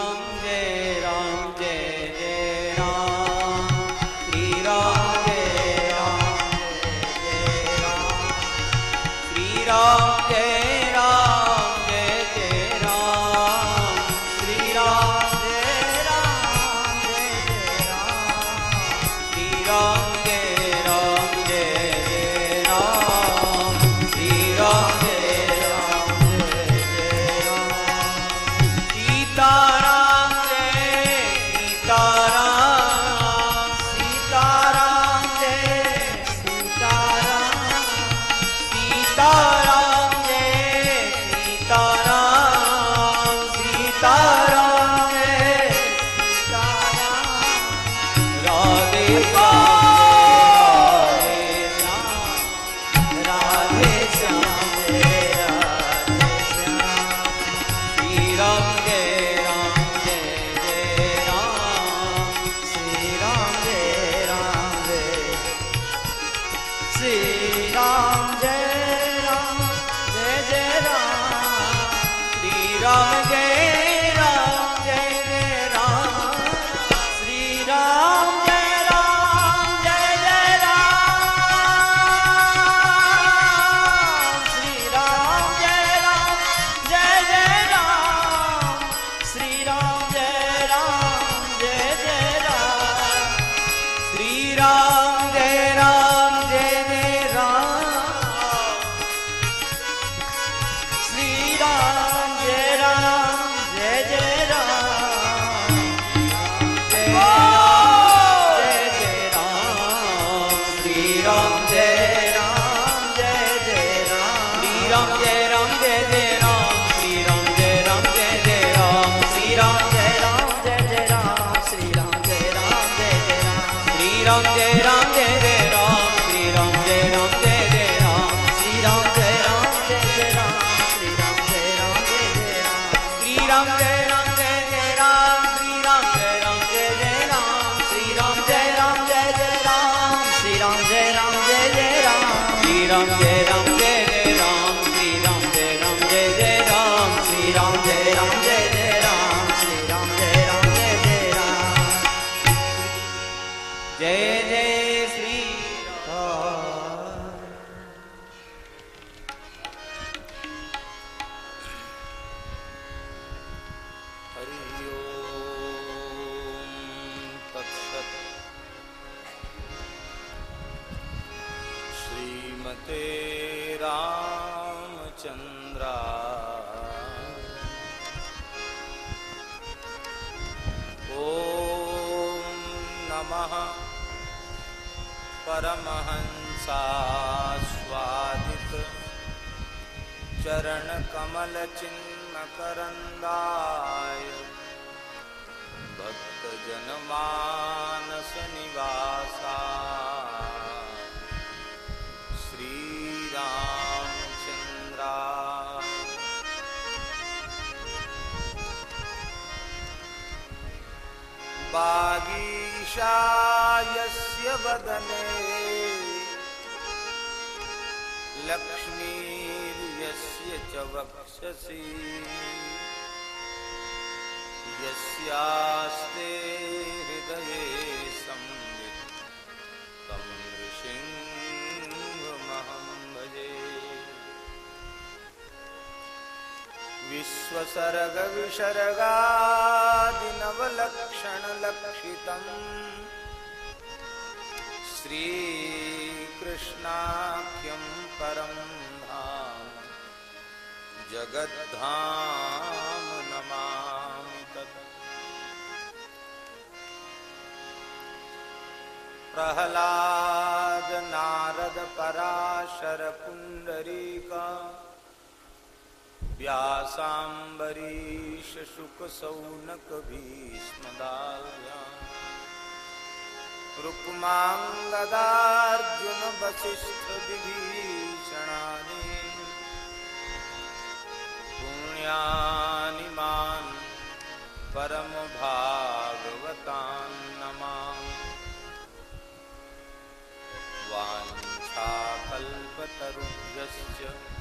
Ram सदा बागीशायस्य वदने लक्ष्मीर्यस्य च वक्षसि। यस्यास्ते हृदये संवित् तं संवि विश्वसर्गविसर्गादिनवलक्षणलक्षितम्। श्रीकृष्णाख्यं परं जगद्धां नमाक प्रह्लादनारद पराशरपुण्डरीका व्यासाम्बरीशशुकसौनकभीष्मदाल्या रुक्माङ्गदार्जुनवसिष्ठविभीषणानि पुण्यानि मान् परमभागवतान्नमा वाञ्छाकल्पतरुभ्यश्च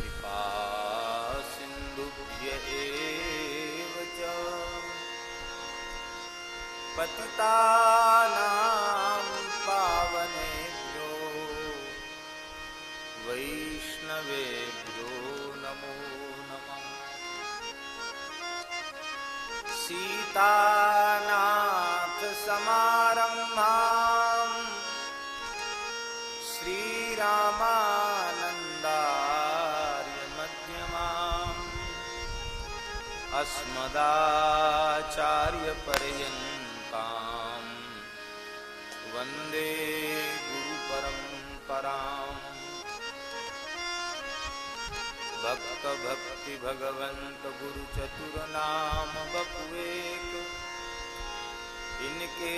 कृपा सिन्धुभ्य एव च पतितानां पावनेभ्यो वैष्णवेभ्यो नमो नमः। सीतानां अस्मदाचार्यपर्यन्तां वंदे गुरुपरम्पराम्। भक्तभक्तिभगवन्तगुरुचतुरनाम बपुवेक। इनके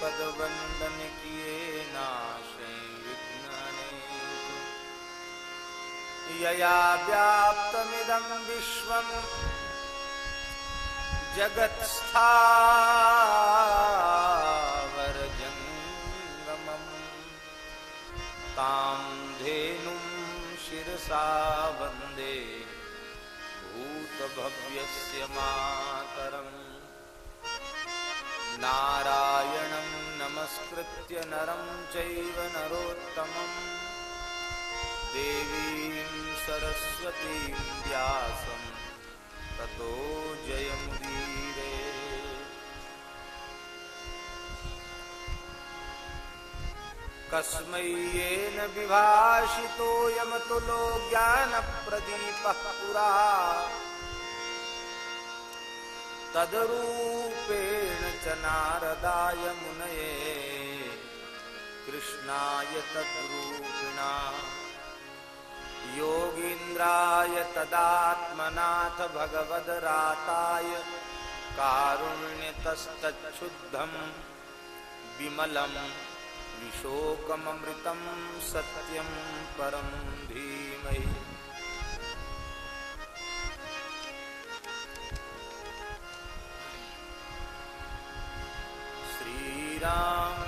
पद वंदन किए नाशे विघ्नने यया व्याप्तमिदं विश्व जगत्स्थावरजङ्गमम् तां धेनुं शिरसा वन्दे भूतभव्यस्य मातरम्। नारायणं नमस्कृत्य नरं चैव नरोत्तमम्। देवीं सरस्वतीं व्यासं ततो जयमुदीरे कस्मै येन विभाषितोऽयमतुलो ज्ञानप्रदीपः पुरा। तदरूपेण च नारदाय मुनये। कृष्णाय तद्रूपिणा योगीन्द्राय तदात्मनाथ भगवदराताय कारुण्यतस्तच्छुद्धम् विमलम् विशोकममृतं सत्यं परं धीमहि। श्रीराम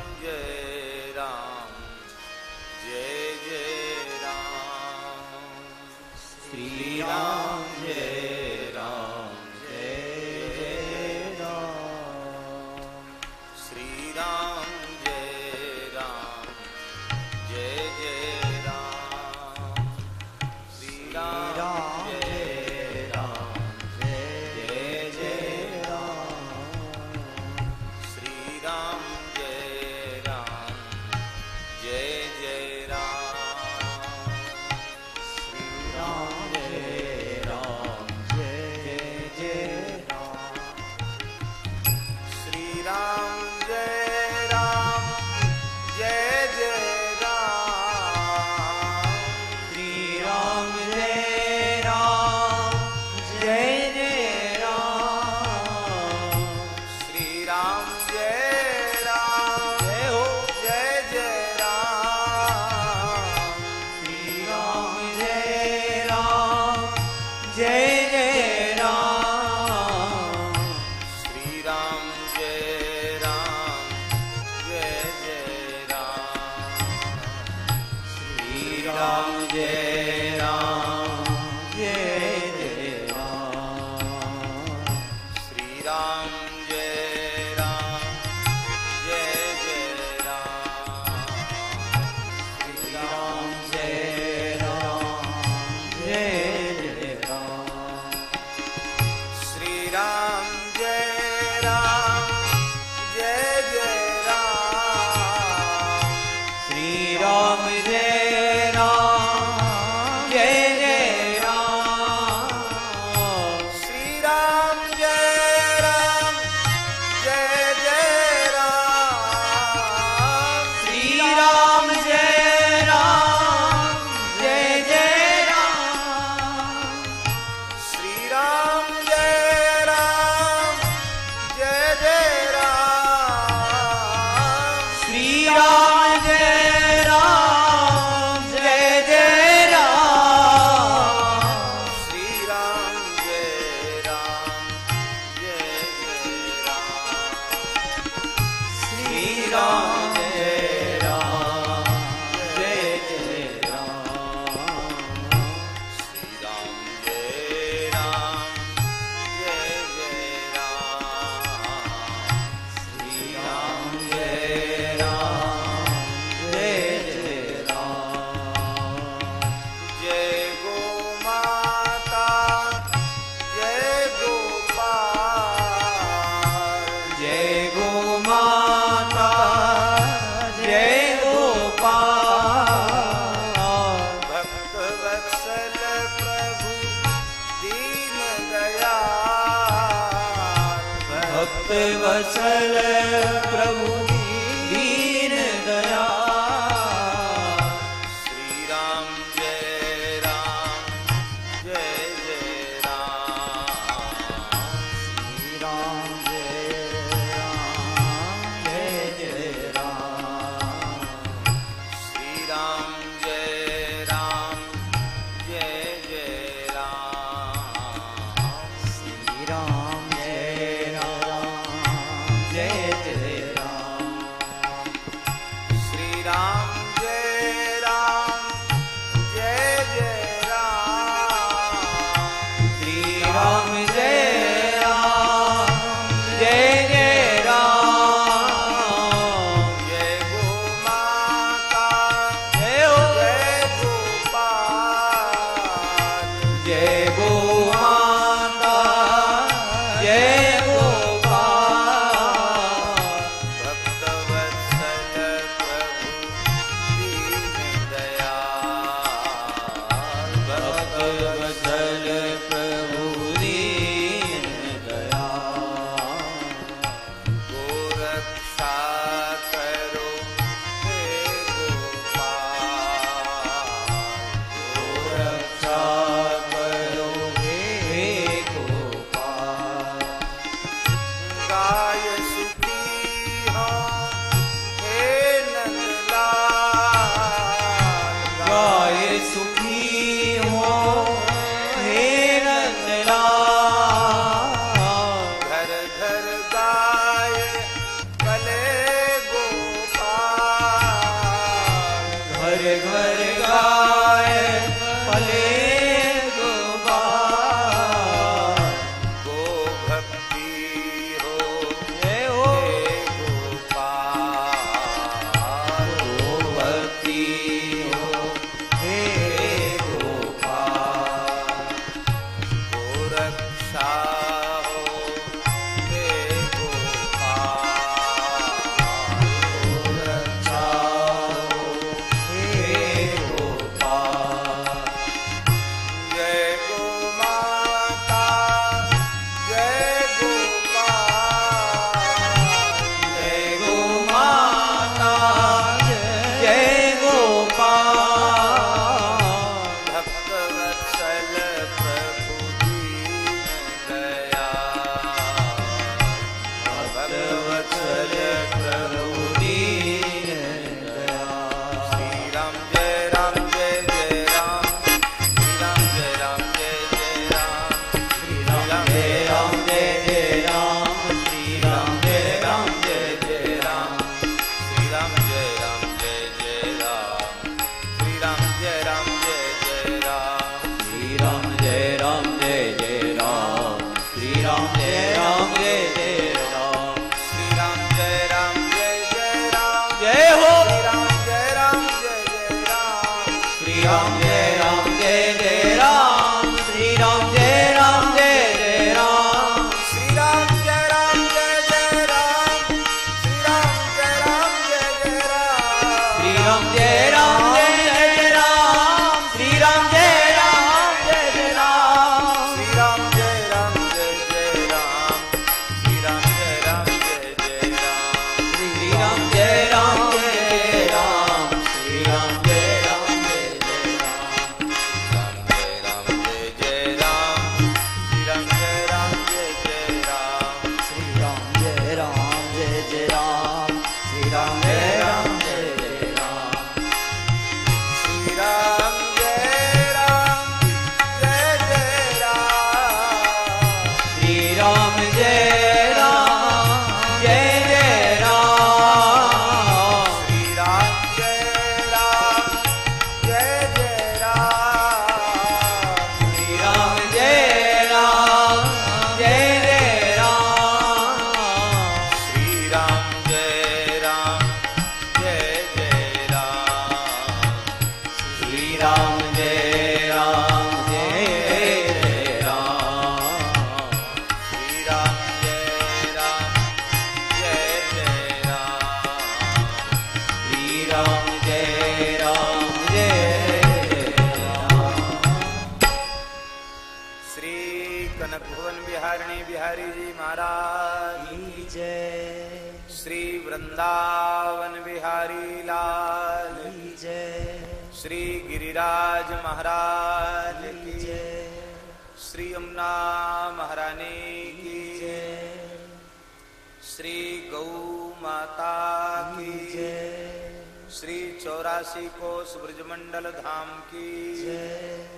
ब्रजमंडल धाम की। जय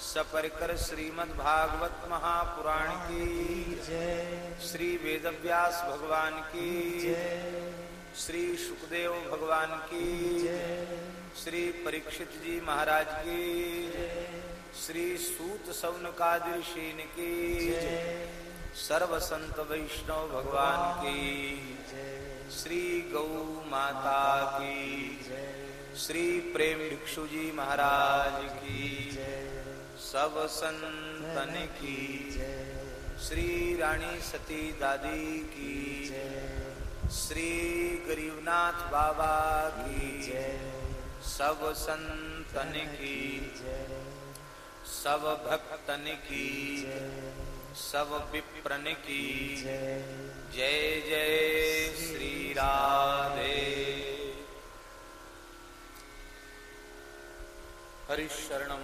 सपरिकर श्रीमद् भागवत महापुराण की। जय श्री वेदव्यास भगवान की। श्री सुखदेव भगवान की। श्री परीक्षित जी महाराज की। श्री सूत सौनकादिर शीन की। सर्व संत वैष्णव भगवान की। श्री गौ माता की। श्री प्रेम भिक्षु जी महाराज की सब संतन की। श्री रानी सती दादी की। श्री गरीबनाथ बाबा की। सब संतन की। सब भक्तन की। सब विप्रन की। जय जय श्री राधे। हरिशरणम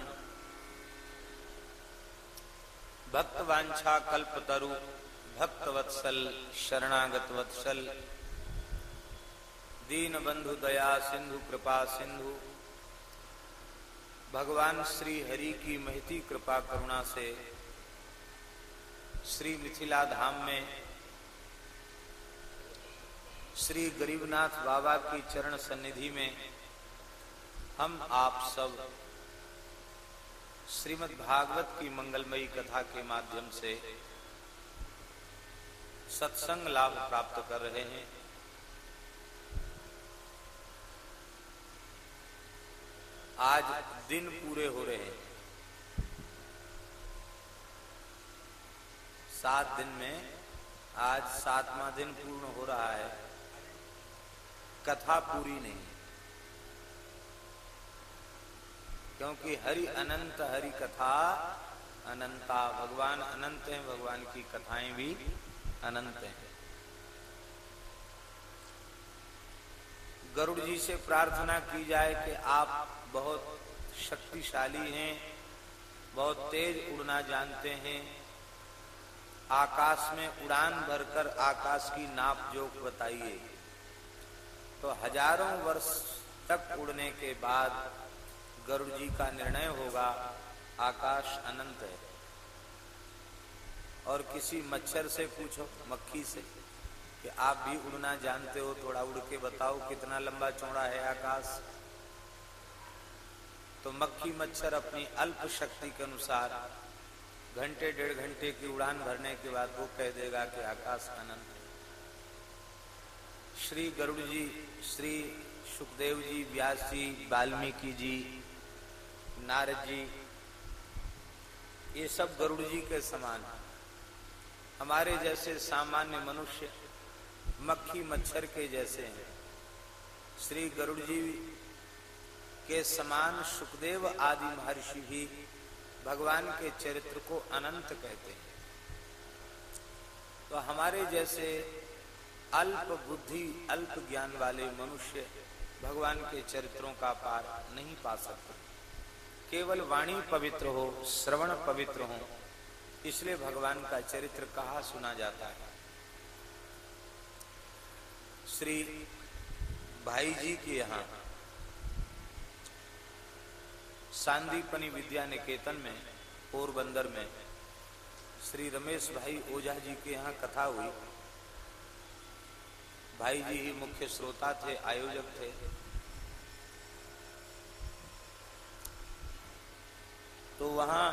भक्त वांछा कल्प तरु भक्त वत्सल शरणागत वत्सल दीन बंधु दया सिंधु, कृपा सिंधु। भगवान श्री हरि की महती कृपा करुणा से श्री मिथिला धाम में श्री गरीबनाथ बाबा की चरण सन्निधि में हम आप सब श्रीमद् भागवत की मंगलमयी कथा के माध्यम से सत्संग लाभ प्राप्त कर रहे हैं। आज दिन पूरे हो रहे हैं। सात दिन में आज सातवां दिन पूर्ण हो रहा है। कथा पूरी नहीं। क्योंकि हरि अनंत हरि कथा अनंता भगवान अनंत हैं, भगवान की कथाएँ भी अनंत हैं। गरुड़ जी से प्रार्थना की जाए कि आप बहुत शक्तिशाली हैं, बहुत तेज उड़ना जानते हैं। आकाश में उड़ान भरकर आकाश की नाप जोक बताइए। तो हज़ारों वर्ष तक उड़ने के बाद गरुड़ जी का निर्णय होगा, आकाश अनंत है। और किसी मच्छर से पूछो, मक्खी से, कि आप भी उड़ना जानते हो, थोड़ा उड़ के बताओ कितना लंबा चौड़ा है आकाश। तो मक्खी मच्छर अपनी अल्प शक्ति के अनुसार, घंटे डेढ़ घंटे की उड़ान भरने के बाद वो कह देगा कि आकाश अनंत श्री गरुड़ जी, श्री सुखदेव जी, व्यास जी, वाल्मीकि जी नारद जी, ये सब गरुड़ जी के समान हमारे जैसे सामान्य मनुष्य मक्खी मच्छर के जैसे हैं। श्री गरुड़ जी के समान सुखदेव आदि महर्षि भी भगवान के चरित्र को अनंत कहते हैं। तो हमारे जैसे अल्प बुद्धि, अल्प ज्ञान वाले मनुष्य भगवान के चरित्रों का पार नहीं पा सकते। केवल वाणी पवित्र हो, श्रवण पवित्र हो, इसलिए भगवान का चरित्र कहा सुना जाता है। श्री भाई जी के यहाँ, सांदीपनी विद्या निकेतन में, पोरबंदर में, श्री रमेश भाई ओझा जी के यहाँ कथा हुई। भाई जी ही मुख्य श्रोता थे, आयोजक थे। तो वहाँ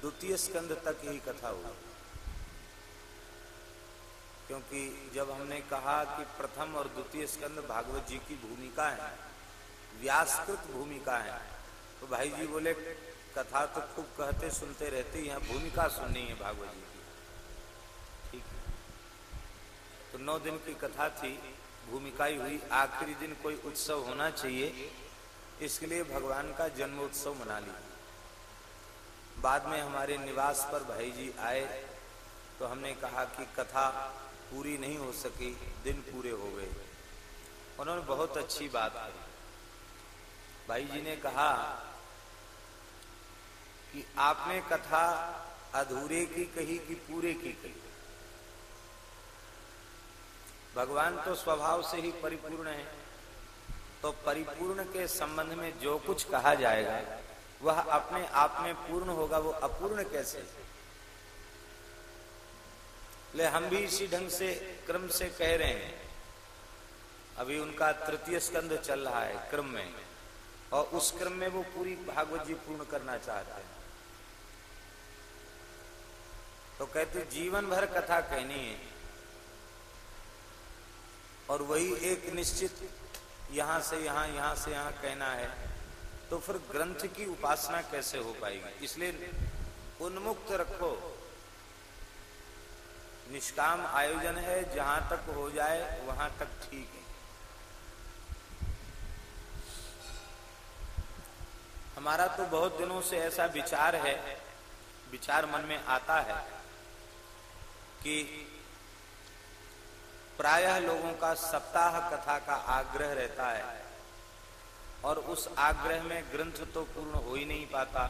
द्वितीय स्कंद तक ही कथा हुई। क्योंकि जब हमने कहा कि प्रथम और द्वितीय स्कंद भागवत जी की भूमिका है, व्यासकृत भूमिका है तो भाई जी बोले, कथा तो खूब कहते सुनते रहते यहाँ भूमिका सुननी है भागवत जी की। ठीक है। तो नौ दिन की कथा थी, भूमिका ही हुई, आखिरी दिन कोई उत्सव होना चाहिए इसके लिए भगवान का जन्मोत्सव मना लिया बाद में हमारे निवास पर भाई जी आए तो हमने कहा कि कथा पूरी नहीं हो सकी, दिन पूरे हो गए। उन्होंने बहुत अच्छी बात कही। भाई जी ने कहा कि आपने कथा अधूरे की कही कि पूरे की कही? भगवान तो स्वभाव से ही परिपूर्ण है। तो परिपूर्ण के संबंध में जो कुछ कहा जाएगा, वह अपने आप में पूर्ण होगा, वो अपूर्ण कैसे? ले, हम भी इसी ढंग से, क्रम से कह रहे हैं। अभी उनका तृतीय स्कंद चल रहा है, क्रम में। और उस क्रम में वो पूरी भागवत जी पूर्ण करना चाहते हैं। तो कहते, जीवन भर कथा कहनी है। और वही एक निश्चित यहाँ से यहाँ यहाँ से यहाँ कहना है तो फिर ग्रंथ की उपासना कैसे हो पाएगी? इसलिए उन्मुक्त रखो। निष्काम आयोजन है, जहाँ तक हो जाए, वहाँ तक ठीक है। हमारा तो बहुत दिनों से ऐसा विचार है, विचार मन में आता है, कि प्रायः लोगों का सप्ताह कथा का आग्रह रहता है। और उस आग्रह में ग्रंथ तो पूर्ण हो ही नहीं पाता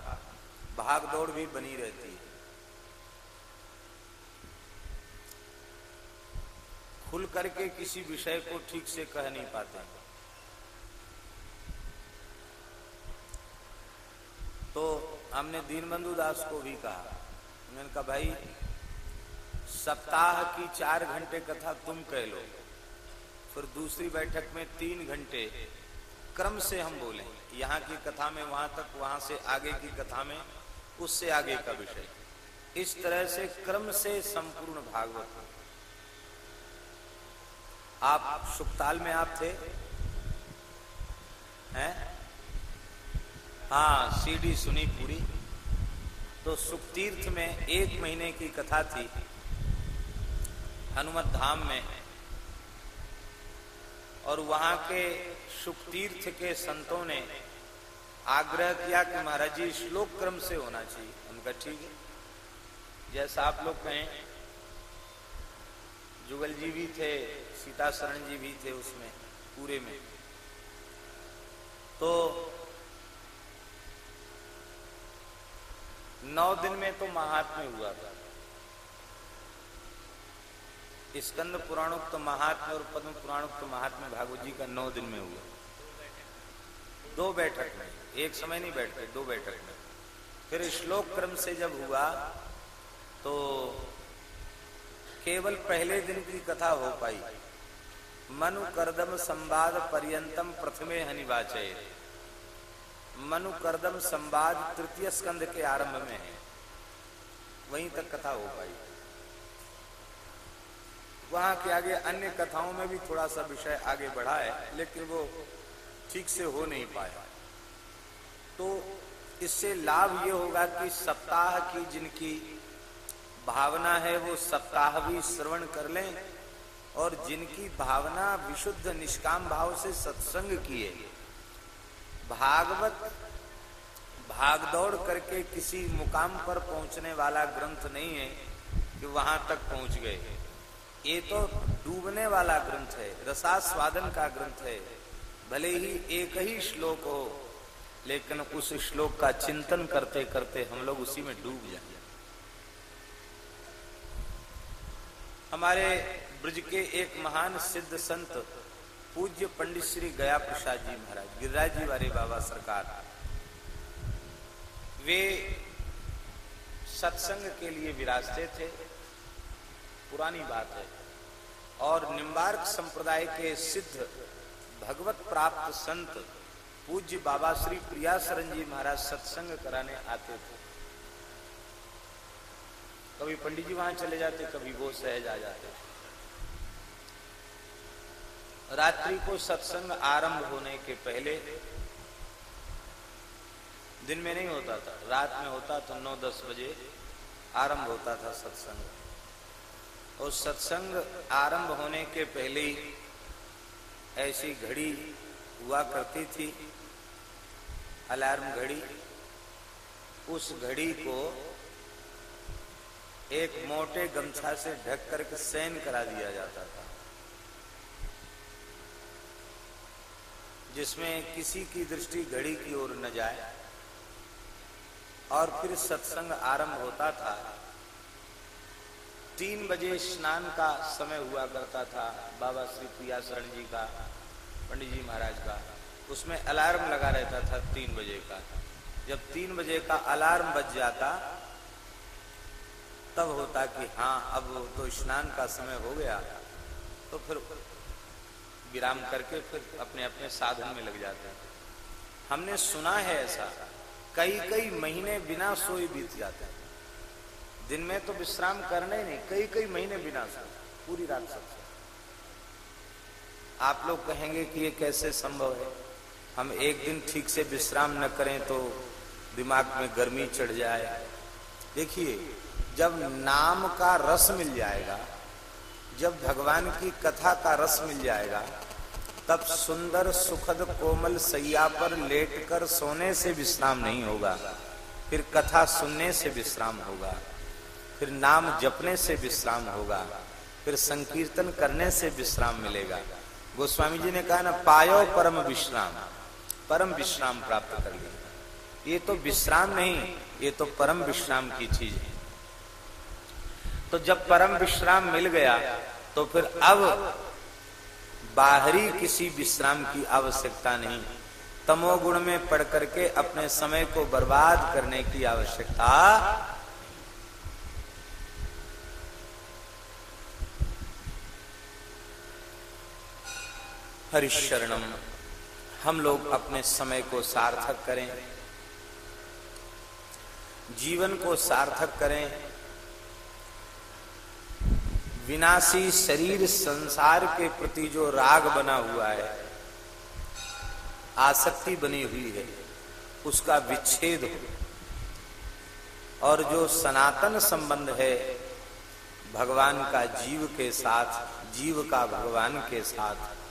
भाग दौड़ भी बनी रहती है। खुल करके किसी विषय को ठीक से कह नहीं पाते। तो हमने दीनबंधु दास को भी कहा, उन्होंने कहा, भाई सप्ताह की चार घंटे कथा तुम कह लो, फिर दूसरी बैठक में तीन घंटे क्रम से हम बोले, यहाँ की कथा में, वहाँ तक, वहाँ से आगे की कथा में, उससे आगे का विषय। इस तरह से क्रम से संपूर्ण भागवत आप सुखताल में आप थे? हैं? हाँ सीडी सुनी पूरी। तो सुखतीर्थ में एक महीने की कथा थी हनुमत धाम में है। और वहाँ के सुखतीर्थ के संतों ने आग्रह किया कि महाराज जी, श्लोक क्रम से होना चाहिए। उनका ठीक है। जैसा आप लोग कहें, जुगल जी भी थे सीता शरण जी भी थे उसमें, पूरे में। तो नौ दिन में तो महात्म्य हुआ था। स्कंद पुराणोक्त महात्म्य और पद्म पुराणोक्त महात्म्य भागवत जी का नौ दिन में हुआ। दो बैठक में, एक समय नहीं बैठते, दो बैठक में। फिर श्लोक क्रम से जब हुआ तो केवल पहले दिन की कथा हो पाई। मनु करदम संवाद पर्यंतम प्रथमे हनिवाचय मनु करदम संवाद तृतीय स्कंद के आरंभ में है। वहीं तक कथा हो पाई। वहाँ के आगे अन्य कथाओं में भी थोड़ा सा विषय आगे बढ़ा है लेकिन वो ठीक से हो नहीं पाया। तो इससे लाभ ये होगा कि सप्ताह की जिनकी भावना है, वो सप्ताह भी श्रवण कर लें और जिनकी भावना विशुद्ध निष्काम भाव से सत्संग किए। भागवत, भागदौड़ करके किसी मुकाम पर पहुँचने वाला ग्रंथ नहीं है कि वहाँ तक पहुँच गए। ये तो डूबने वाला ग्रंथ है, रसास्वादन का ग्रंथ है। भले ही एक ही श्लोक हो, लेकिन उस श्लोक का चिंतन करते करते हम लोग उसी में डूब जाए हमारे ब्रज के एक महान सिद्ध संत, पूज्य पंडित श्री गया प्रसाद जी महाराज, गिरिराज वाले बाबा सरकार, वे सत्संग के लिए विराजते थे। पुरानी बात है। और निम्बार्क संप्रदाय के सिद्ध भगवत प्राप्त संत पूज्य बाबा श्री प्रिया सरन जी महाराज सत्संग कराने आते थे। कभी पंडित जी वहाँ चले जाते, कभी वो सहज आ जाते। रात्रि को सत्संग आरंभ होने के पहले दिन में नहीं होता था, रात में होता तो नौ दस बजे आरंभ होता था सत्संग। और सत्संग आरंभ होने के पहले ही ऐसी घड़ी हुआ करती थी, अलार्म घड़ी। उस घड़ी को एक मोटे गमछा से ढक करके सैन करा दिया जाता था, जिसमें किसी की दृष्टि घड़ी की ओर न जाए। और फिर सत्संग आरंभ होता था तीन बजे स्नान का समय हुआ करता था, बाबा श्री प्रिया शरण जी का, पंडित जी महाराज का। उसमें अलार्म लगा रहता था तीन बजे का। जब तीन बजे का अलार्म बज जाता, तब होता कि हाँ अब तो स्नान का समय हो गया। तो फिर विराम करके फिर अपने अपने साधन में लग जाते हैं। हमने सुना है ऐसा कई कई महीने बिना सोए बीत जाते हैं। दिन में तो विश्राम करने नहीं, कई कई महीने बिना सोए पूरी रात सब आप लोग कहेंगे कि ये कैसे संभव है? हम एक दिन ठीक से विश्राम न करें तो दिमाग में गर्मी चढ़ जाए। देखिए, जब नाम का रस मिल जाएगा, जब भगवान की कथा का रस मिल जाएगा, तब सुंदर, सुखद, कोमल सैया पर लेटकर सोने से विश्राम नहीं होगा, फिर कथा सुनने से विश्राम होगा। फिर नाम जपने से विश्राम होगा, फिर संकीर्तन करने से विश्राम मिलेगा। गोस्वामी जी ने कहा ना, पायो परम विश्राम परम विश्राम प्राप्त कर लिया ये तो विश्राम नहीं, ये तो परम विश्राम की चीज़ है। तो जब परम विश्राम मिल गया तो फिर अब बाहरी किसी विश्राम की आवश्यकता नहीं। तमोगुण में पढ़ करके अपने समय को बर्बाद करने की आवश्यकता हरिशरणम। हम लोग अपने समय को सार्थक करें। जीवन को सार्थक करें। विनाशी शरीर संसार के प्रति जो राग बना हुआ है, आसक्ति बनी हुई है, उसका विच्छेद हो। और जो सनातन संबंध है, भगवान का जीव के साथ, जीव का भगवान के साथ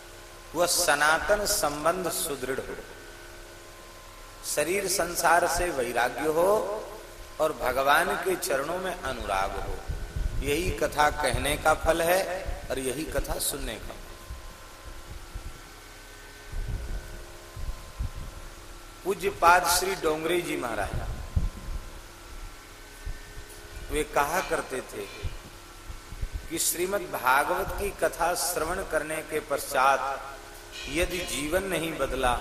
वह सनातन संबंध सुदृढ़ हो। शरीर संसार से वैराग्य हो और भगवान के चरणों में अनुराग हो। यही कथा कहने का फल है और यही कथा सुनने का पूज्य पाद श्री डोंगरे जी महाराज, वे कहा करते थे कि श्रीमद् भागवत की कथा श्रवण करने के पश्चात यदि जीवन नहीं बदला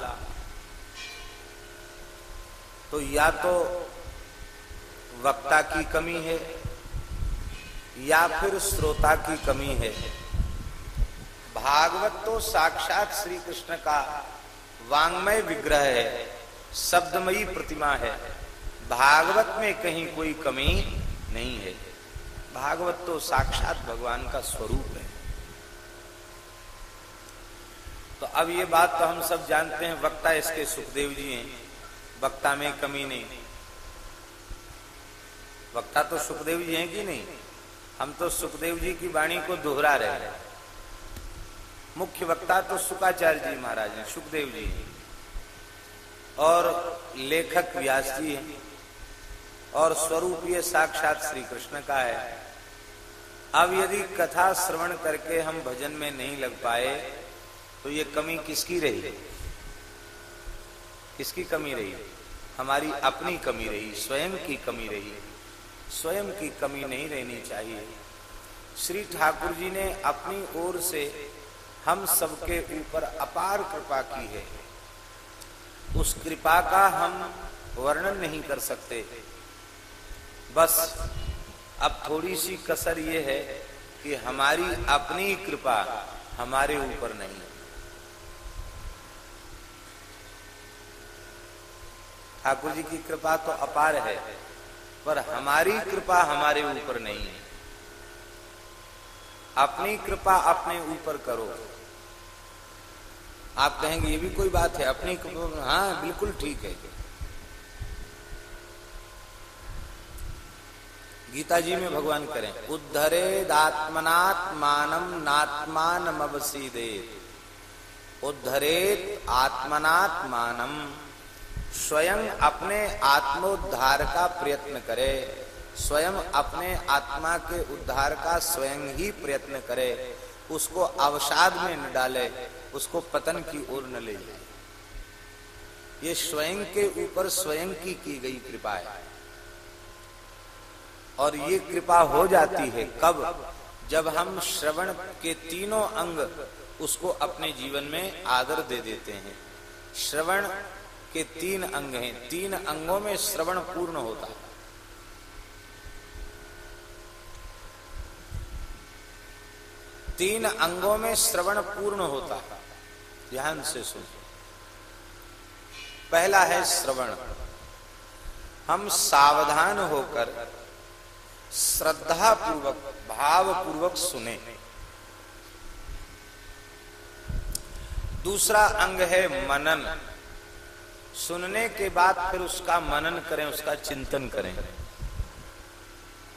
तो या तो वक्ता की कमी है, या फिर श्रोता की कमी है। भागवत तो साक्षात श्री कृष्ण का वांग्मय विग्रह है, शब्दमयी प्रतिमा है। भागवत में कहीं कोई कमी नहीं है। भागवत तो साक्षात भगवान का स्वरूप है। तो अब ये बात तो हम सब जानते हैं, वक्ता इसके सुखदेव जी हैं। वक्ता में कमी नहीं। वक्ता तो सुखदेव जी हैं कि नहीं? हम तो सुखदेव जी की वाणी को दोहरा रहे हैं। मुख्य वक्ता तो सुखाचार्य जी महाराज हैं, सुखदेव जी और लेखक व्यास जी हैं। और स्वरूप ये साक्षात श्री कृष्ण का है। अब यदि कथा श्रवण करके हम भजन में नहीं लग पाए तो ये कमी किसकी रही? किसकी कमी रही? हमारी अपनी कमी रही, स्वयं की कमी रही। स्वयं की कमी नहीं रहनी चाहिए। श्री ठाकुर जी ने अपनी ओर से हम सबके ऊपर अपार कृपा की है। उस कृपा का हम वर्णन नहीं कर सकते। बस अब थोड़ी सी कसर ये है कि हमारी अपनी कृपा हमारे ऊपर नहीं। ठाकुर जी की कृपा तो अपार है, पर हमारी कृपा हमारे ऊपर नहीं है। अपनी कृपा अपने ऊपर करो। आप कहेंगे, ये भी कोई बात है, अपनी कृपा हाँ बिल्कुल ठीक है। गीता जी में भगवान करें, उद्धरे दात्मनात्मानम नात्मान दे उद्धरेत आत्मनात्मानम स्वयं अपने आत्मोद्धार का प्रयत्न करे, स्वयं अपने आत्मा के उद्धार का स्वयं ही प्रयत्न करे, उसको अवसाद में न डाले, उसको पतन की ओर न ले जाए। ये स्वयं के ऊपर स्वयं की की गई कृपा है। और ये कृपा हो जाती है कब? जब हम श्रवण के तीनों अंग उसको अपने जीवन में आदर दे देते हैं। श्रवण के तीन अंग हैं। तीन अंगों में श्रवण पूर्ण होता है। तीन अंगों में श्रवण पूर्ण होता है। ध्यान से सुन पहला है श्रवण। हम सावधान होकर श्रद्धा पूर्वक भाव पूर्वक सुने। दूसरा अंग है मनन। सुनने के बाद फिर उसका मनन करें, उसका चिंतन करें।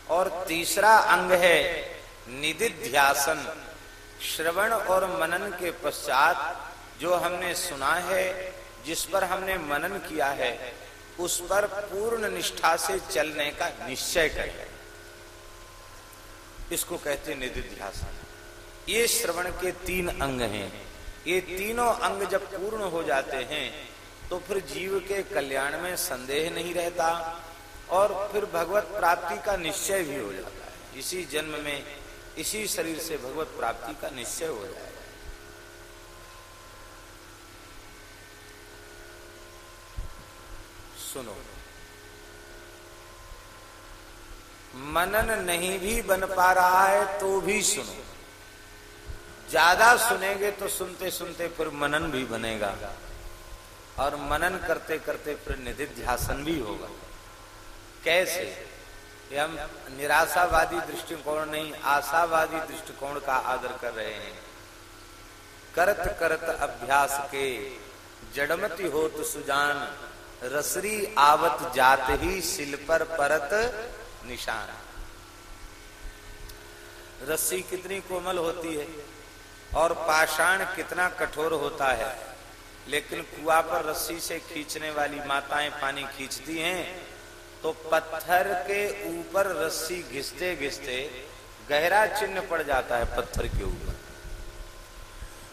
और तीसरा अंग है निधिध्यासन। श्रवण और मनन के पश्चात जो हमने सुना है, जिस पर हमने मनन किया है, उस पर पूर्ण निष्ठा से चलने का निश्चय करें इसको कहते हैं निधिध्यासन। ये श्रवण के तीन अंग हैं। ये तीनों अंग जब पूर्ण हो जाते हैं तो फिर जीव के कल्याण में संदेह नहीं रहता और फिर भगवत प्राप्ति का निश्चय भी हो जाता है। इसी जन्म में, इसी शरीर से भगवत प्राप्ति का निश्चय हो जाएगा सुनो। मनन नहीं भी बन पा रहा है तो भी सुनो। ज़्यादा सुनेंगे तो सुनते सुनते फिर मनन भी बनेगा। और मनन करते करते फिर निधिध्यासन भी होगा। कैसे? हम निराशावादी दृष्टिकोण नहीं, आशावादी दृष्टिकोण का आदर कर रहे हैं। करत करत अभ्यास के, जड़मति हो तो सुजान, रसरी आवत जात ही सिल पर परत निशान। रस्सी कितनी कोमल होती है और पाषाण कितना कठोर होता है। लेकिन कुआ पर रस्सी से खींचने वाली माताएँ पानी खींचती हैं तो पत्थर के ऊपर रस्सी घिसते घिसते गहरा चिन्ह पड़ जाता है पत्थर के ऊपर।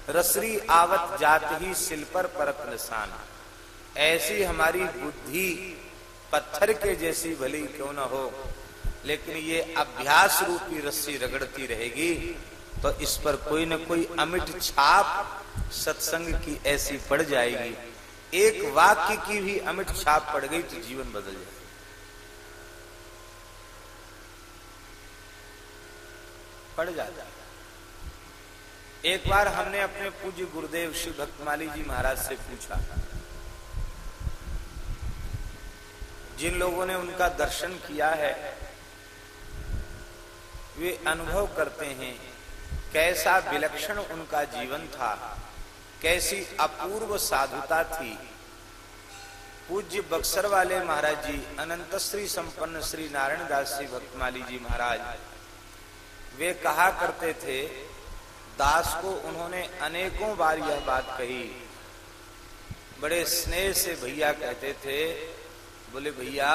रसरी आवत जात ही सिल पर परत निशान। ऐसी हमारी बुद्धि पत्थर के जैसी भली क्यों न हो, लेकिन ये अभ्यास रूपी रस्सी रगड़ती रहेगी तो इस पर कोई न कोई अमिट छाप सत्संग की ऐसी पड़ जाएगी। एक वाक्य की भी अमिट छाप पड़ गई तो जीवन बदल जाएगा पड़ जाता। एक बार हमने अपने पूज्य गुरुदेव श्री भक्तमाली जी महाराज से पूछा। जिन लोगों ने उनका दर्शन किया है, वे अनुभव करते हैं, कैसा विलक्षण उनका जीवन था। कैसी अपूर्व साधुता थी। पूज्य बक्सर वाले महाराज जी, अनंत श्री संपन्न श्री नारायण दास जी भक्तमाली जी महाराज, वे कहा करते थे, दास को उन्होंने अनेकों बार यह बात कही। बड़े स्नेह से भैया कहते थे, बोले भैया,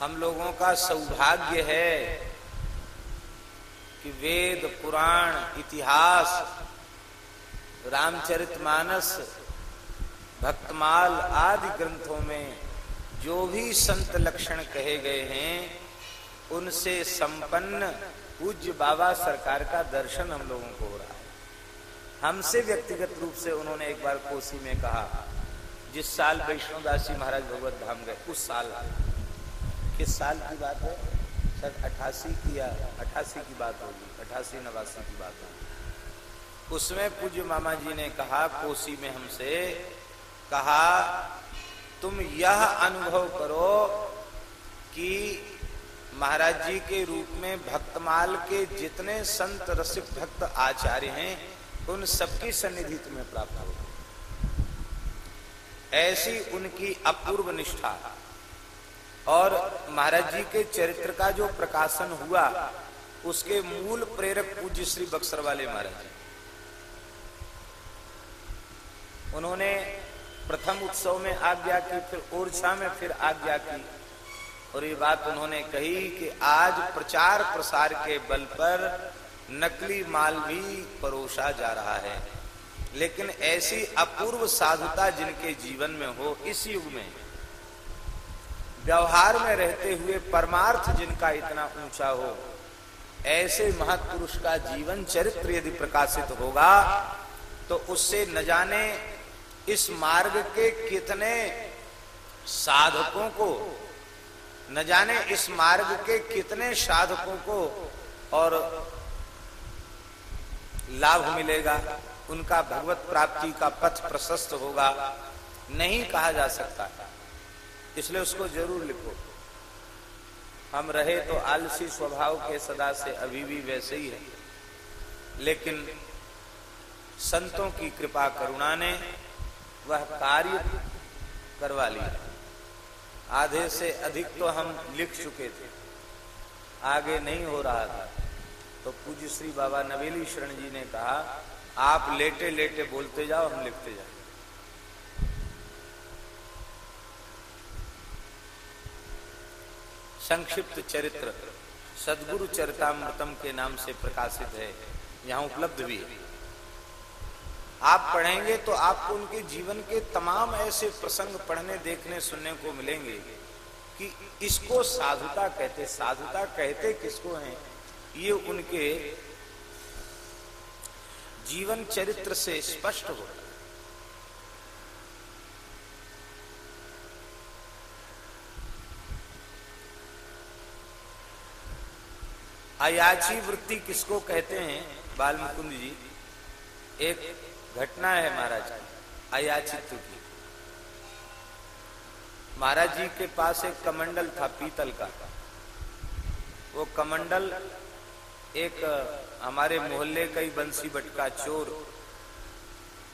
हम लोगों का सौभाग्य है कि वेद, पुराण, इतिहास रामचरितमानस भक्तमाल आदि ग्रंथों में जो भी संत लक्षण कहे गए हैं, उनसे संपन्न पूज्य बाबा सरकार का दर्शन हम लोगों को हो रहा है। हमसे व्यक्तिगत रूप से उन्होंने एक बार कोसी में कहा, जिस साल वैष्णोदास जी महाराज भगवत धाम गए, उस साल। किस साल की बात है? सर अठासी की या अठासी की बात होगी, अठासी नवासी की बात होगी। उसमें पूज्य मामा जी ने कहा, कोसी में हमसे, कहा, तुम यह अनुभव करो कि महाराज जी के रूप में भक्तमाल के जितने संत रसिक भक्त आचार्य हैं, उन सबकी सन्निधि तुम्हें प्राप्त हो ऐसी उनकी अपूर्व निष्ठा। और महाराज जी के चरित्र का जो प्रकाशन हुआ, उसके मूल प्रेरक पूज्य श्री बक्सर वाले महाराज जी। उन्होंने प्रथम उत्सव में आज्ञा की, फिर ओरछा में फिर आज्ञा की। और ये बात उन्होंने कही कि आज प्रचार प्रसार के बल पर नकली माल भी परोसा जा रहा है। लेकिन ऐसी अपूर्व साधुता जिनके जीवन में हो, इस युग में व्यवहार में रहते हुए परमार्थ जिनका इतना ऊँचा हो, ऐसे महापुरुष का जीवन चरित्र यदि प्रकाशित होगा तो उससे न जाने इस मार्ग के कितने साधकों को, न जाने इस मार्ग के कितने साधकों को और लाभ मिलेगा। उनका भगवत प्राप्ति का पथ प्रशस्त होगा। नहीं कहा जा सकता। इसलिए उसको ज़रूर लिखो। हम रहे तो आलसी स्वभाव के सदा से अभी भी वैसे ही है। लेकिन संतों की कृपा करुणा ने वह कार्य करवा लिया। आधे से अधिक तो हम लिख चुके थे। आगे नहीं हो रहा था। तो पूज्य श्री बाबा नवेली शरण जी ने कहा, आप लेटे लेटे बोलते जाओ, हम लिखते जाओ संक्षिप्त चरित्र सदगुरु चरितमृतम के नाम से प्रकाशित है। यहाँ उपलब्ध भी है। आप पढ़ेंगे तो आपको उनके जीवन के तमाम ऐसे प्रसंग पढ़ने, देखने, सुनने को मिलेंगे कि इसको साधुता कहते साधुता कहते किसको हैं? ये उनके जीवन चरित्र से स्पष्ट होता अयाची वृत्ति किसको कहते हैं? बाल मुकुंद जी। एक घटना है महाराज की, अयाचित्व की। महाराज जी के पास एक कमंडल था पीतल का। वो कमंडल एक हमारे मोहल्ले का ही बंसी बटका चोर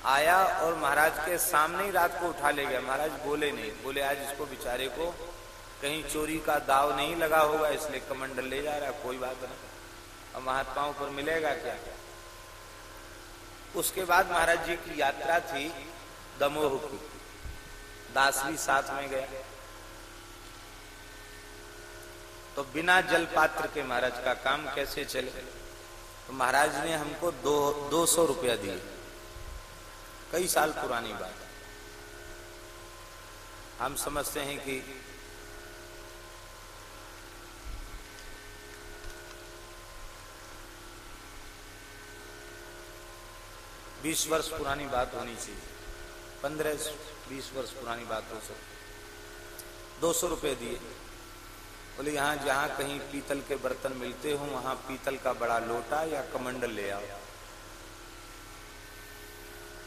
आया और महाराज के सामने ही रात को उठा ले गया। महाराज बोले नहीं, बोले आज इसको बेचारे को कहीं चोरी का दाव नहीं लगा होगा, इसलिए कमंडल ले जा रहा कोई बात नहीं। अब महात्माओं पर मिलेगा क्या? उसके बाद महाराज जी की यात्रा थी दमोह की। दास भी साथ में गया तो बिना जल पात्र के महाराज का काम कैसे चले? तो महाराज ने हमको दो दो सौ रुपया दिए। कई साल पुरानी बात। हम समझते हैं कि बीस वर्ष पुरानी बात होनी चाहिए। पंद्रह, बीस वर्ष पुरानी बात हो सकती दो सौ रुपये दिए। बोले, यहाँ जहाँ कहीं पीतल के बर्तन मिलते हो, वहाँ पीतल का बड़ा लोटा या कमंडल ले आओ।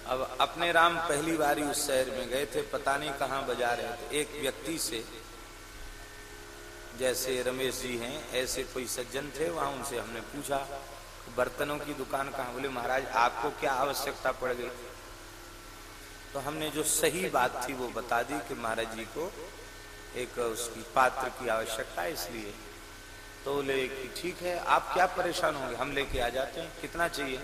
अब अपने राम पहली बार उस शहर में गए थे, पता नहीं कहाँ बजा रहे थे। एक व्यक्ति से, जैसे रमेश जी हैं, ऐसे कोई सज्जन थे, वहाँ उनसे हमने पूछा बर्तनों की दुकान कहाँ? बोले, महाराज, आपको क्या आवश्यकता पड़ गई? तो हमने जो सही बात थी वो बता दी कि महाराज जी को एक उसकी पात्र की आवश्यकता है इसलिए। तो बोले कि ठीक है, आप क्या परेशान होंगे? हम लेके आ जाते हैं। कितना चाहिए?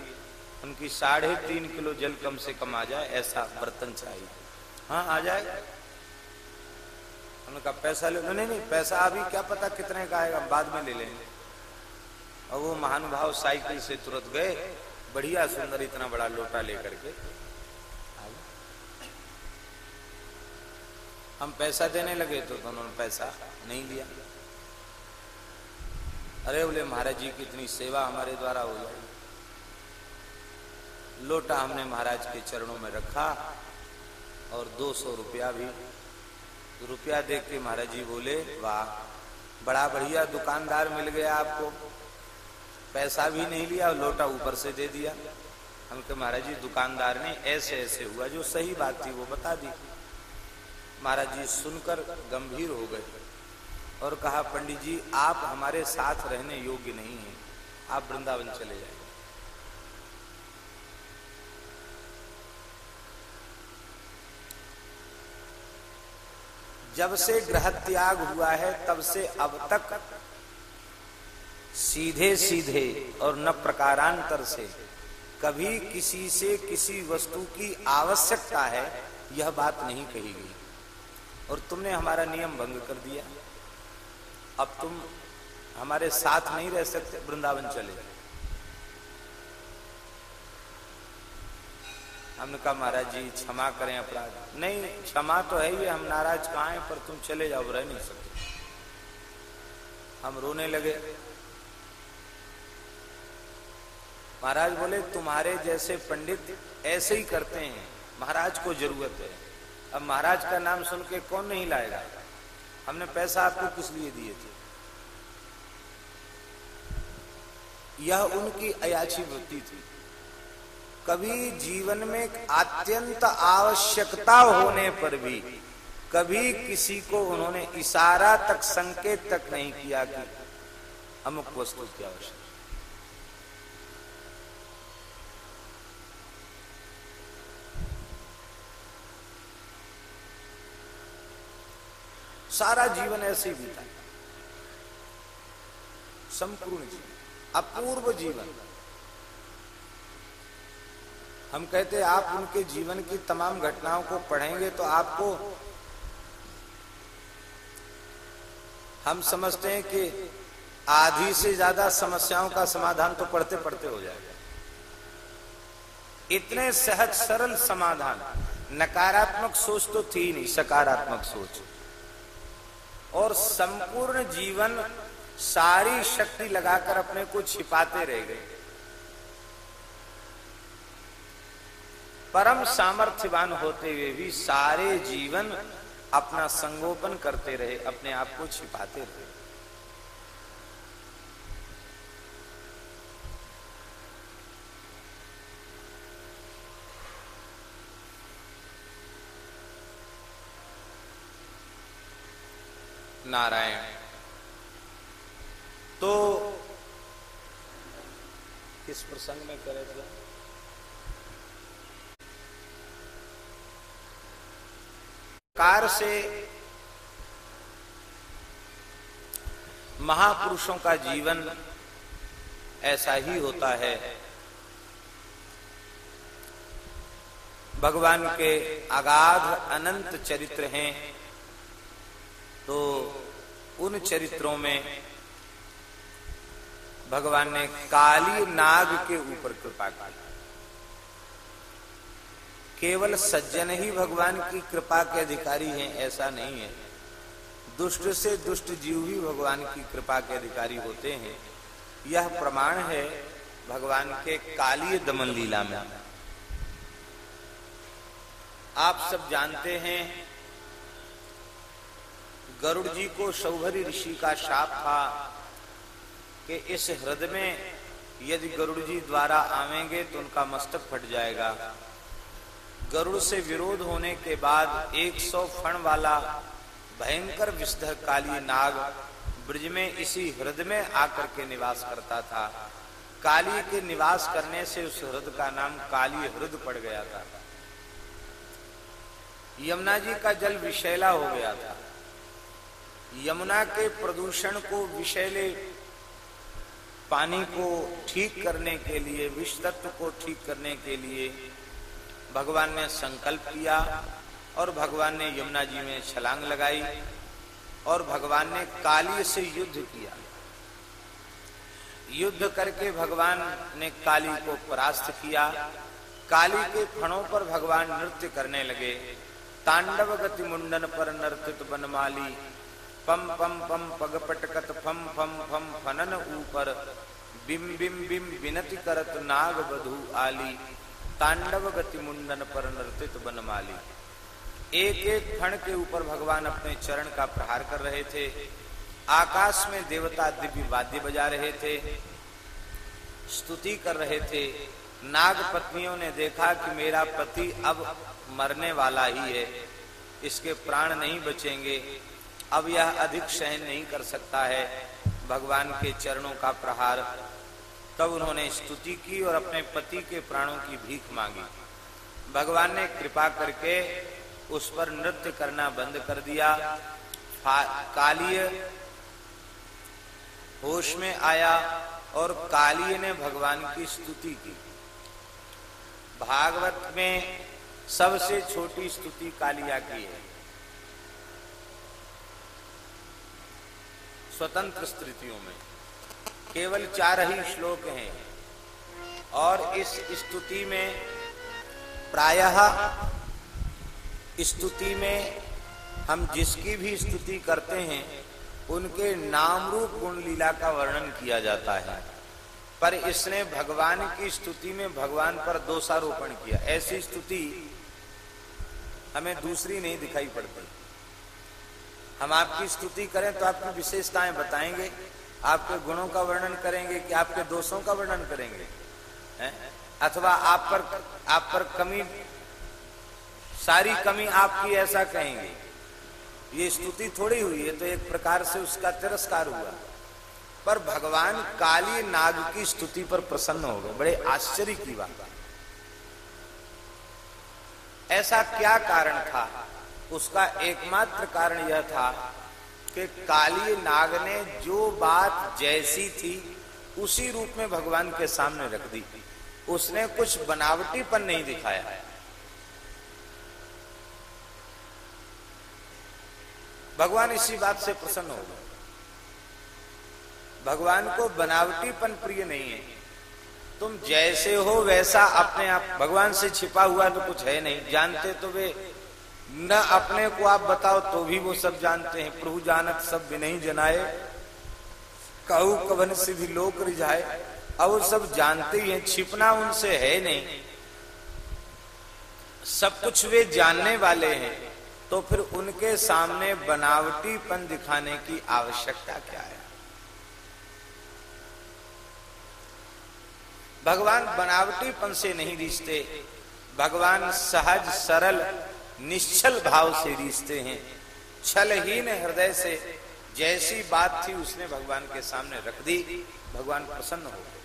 उनकी साढ़े तीन किलो जल कम से कम आ जाए, ऐसा बर्तन चाहिए। हाँ आ जाए। कहा पैसा ले नहीं नहीं, पैसा अभी क्या पता कितने का आएगा बाद में ले लेंगे। और वो महानुभाव साइकिल से तुरंत गए। बढ़िया सुंदर इतना बड़ा लोटा लेकर के। हम पैसा देने लगे तो उन्होंने पैसा नहीं दिया। अरे बोले, महाराज जी की इतनी सेवा हमारे द्वारा हो जाएगी लोटा हमने महाराज के चरणों में रखा और दो सौ रुपया भी। रुपया देख के महाराज जी बोले, वाह, बड़ा बढ़िया दुकानदार मिल गया आपको। पैसा भी नहीं लिया लोटा ऊपर से दे दिया। हम के महाराज जी, दुकानदार ने ऐसे ऐसे हुआ, जो सही बात थी, वो बता दी। महाराज जी सुनकर गंभीर हो गए और कहा, पंडित जी, आप हमारे साथ रहने योग्य नहीं हैं। आप वृंदावन चले जाए जब से ग्रह त्याग हुआ है, तब से अब तक सीधे सीधे और न प्रकारांतर से। कभी किसी से किसी वस्तु की आवश्यकता है, यह बात नहीं कही गई और तुमने हमारा नियम भंग कर दिया। अब तुम हमारे साथ नहीं रह सकते, वृंदावन चले हमने कहा, महाराज जी, क्षमा करें अपराध। नहीं, क्षमा तो है ही, हम नाराज़ कहा पर तुम चले जाओ, रह नहीं सकते। हम रोने लगे। महाराज बोले, तुम्हारे जैसे पंडित ऐसे ही करते हैं। महाराज को ज़रूरत है। अब महाराज का नाम सुन के कौन नहीं लाएगा? हमने पैसा आपको किस लिए दिए थे? यह उनकी अयाची वृत्ति थी। कभी जीवन में अत्यंत आवश्यकता होने पर भी, कभी किसी को उन्होंने इशारा तक संकेत तक नहीं किया कि अमुक वस्तु की आवश्यकता सारा जीवन ऐसे ही बीता। संपूर्ण जीवन, अपूर्व जीवन। हम कहते आप उनके जीवन की तमाम घटनाओं को पढ़ेंगे तो आपको हम समझते हैं कि आधी से ज़्यादा समस्याओं का समाधान तो पढ़ते पढ़ते हो जाएगा। इतने सहज सरल समाधान, नकारात्मक सोच तो थी नहीं, सकारात्मक सोच। और संपूर्ण जीवन सारी शक्ति लगाकर अपने को छिपाते रह गए। परम सामर्थ्यवान होते हुए भी सारे जीवन अपना संगोपन करते रहे, अपने आप को छिपाते रहे। नारायण। तो किस प्रसंग में करे थे? कार से महापुरुषों का जीवन ऐसा ही होता है। भगवान के अगाध अनंत चरित्र हैं। तो उन चरित्रों में भगवान ने काली नाग के ऊपर कृपा की। केवल सज्जन ही भगवान की कृपा के अधिकारी हैं, ऐसा नहीं है। दुष्ट से दुष्ट जीव ही भगवान की कृपा के अधिकारी होते हैं। यह प्रमाण है भगवान के काली दमन लीला में। आप सब जानते हैं गरुड़ जी को सौभरी ऋषि का शाप था कि इस हृदय में यदि गरुड़ जी द्वारा आवेंगे तो उनका मस्तक फट जाएगा। गरुड़ से विरोध होने के बाद 100 फण वाला भयंकर विषधर काली नाग ब्रज में इसी हृदय में आकर के निवास करता था। काली के निवास करने से उस हृदय का नाम काली हृदय पड़ गया था। यमुना जी का जल विषैला हो गया था। यमुना के प्रदूषण को विषैले पानी को ठीक करने के लिए, विष तत्व को ठीक करने के लिए भगवान ने संकल्प किया और भगवान ने यमुना जी में छलांग लगाई और भगवान ने काली से युद्ध किया। युद्ध करके भगवान ने काली को परास्त किया। काली के फणों पर भगवान नृत्य करने लगे। तांडव गति मुंडन पर नर्तित बनमाली पम पम पम पग पटकत फम फम फम फनन ऊपर। बिम बिम बिम विनति करत नाग बधु आली। तांडव गति मुंडन पर नर्तित बनमाली एक एक फण के ऊपर भगवान अपने चरण का प्रहार कर रहे थे। आकाश में देवता दिव्य वाद्य बजा रहे थे। स्तुति कर रहे थे। नाग पत्नियों ने देखा कि मेरा पति अब मरने वाला ही है। इसके प्राण नहीं बचेंगे। अब यह अधिक सहन नहीं कर सकता है। भगवान के चरणों का प्रहार। तब उन्होंने स्तुति की और अपने पति के प्राणों की भीख मांगी। भगवान ने कृपा करके उस पर नृत्य करना बंद कर दिया। कालीय होश में आया और कालीय ने भगवान की स्तुति की। भागवत में सबसे छोटी स्तुति कालिया की है। स्वतंत्र स्थितियों में। केवल चार ही श्लोक हैं। और इस स्तुति में प्रायः, स्तुति में हम जिसकी भी स्तुति करते हैं, उनके नाम रूप गुण लीला का वर्णन किया जाता है। पर इसने भगवान की स्तुति में भगवान पर दोषारोपण किया। ऐसी स्तुति हमें दूसरी नहीं दिखाई पड़ती। हम आपकी स्तुति करें तो आपकी विशेषताएँ बताएँगे, आपके गुणों का वर्णन करेंगे कि आपके दोषों का वर्णन करेंगे, है? अथवा आप पर आप पर कमी, सारी कमी आपकी ऐसा कहेंगे। ये स्तुति थोड़ी हुई है तो एक प्रकार से उसका तिरस्कार हुआ। पर भगवान काली नाग की स्तुति पर प्रसन्न हो गए। बड़े आश्चर्य की बात। ऐसा क्या कारण था? उसका एकमात्र कारण यह था कि काली नाग ने जो बात जैसी थी, उसी रूप में भगवान के सामने रख दी। उसने कुछ बनावटीपन नहीं दिखाया। भगवान इसी बात से प्रसन्न हो गए। भगवान को बनावटीपन प्रिय नहीं है। तुम जैसे हो, वैसा अपने आप, भगवान से छिपा हुआ तो कुछ है नहीं। जानते तो वे न अपने को आप बताओ तो भी वो सब जानते हैं। प्रभु जानत सब भी नहीं जनाए। कहू कवन से भी लोक रिझाए। अब वो सब जानते ही हैं, छिपना उनसे है नहीं। सब कुछ वे जानने वाले हैं तो फिर उनके सामने बनावटीपन दिखाने की आवश्यकता क्या है? भगवान बनावटीपन से नहीं रिश्ते। भगवान सहज, सरल निश्चल भाव से रिश्ते हैं। छलहीन हृदय से जैसी बात थी, उसने भगवान के सामने रख दी। भगवान प्रसन्न हो गए।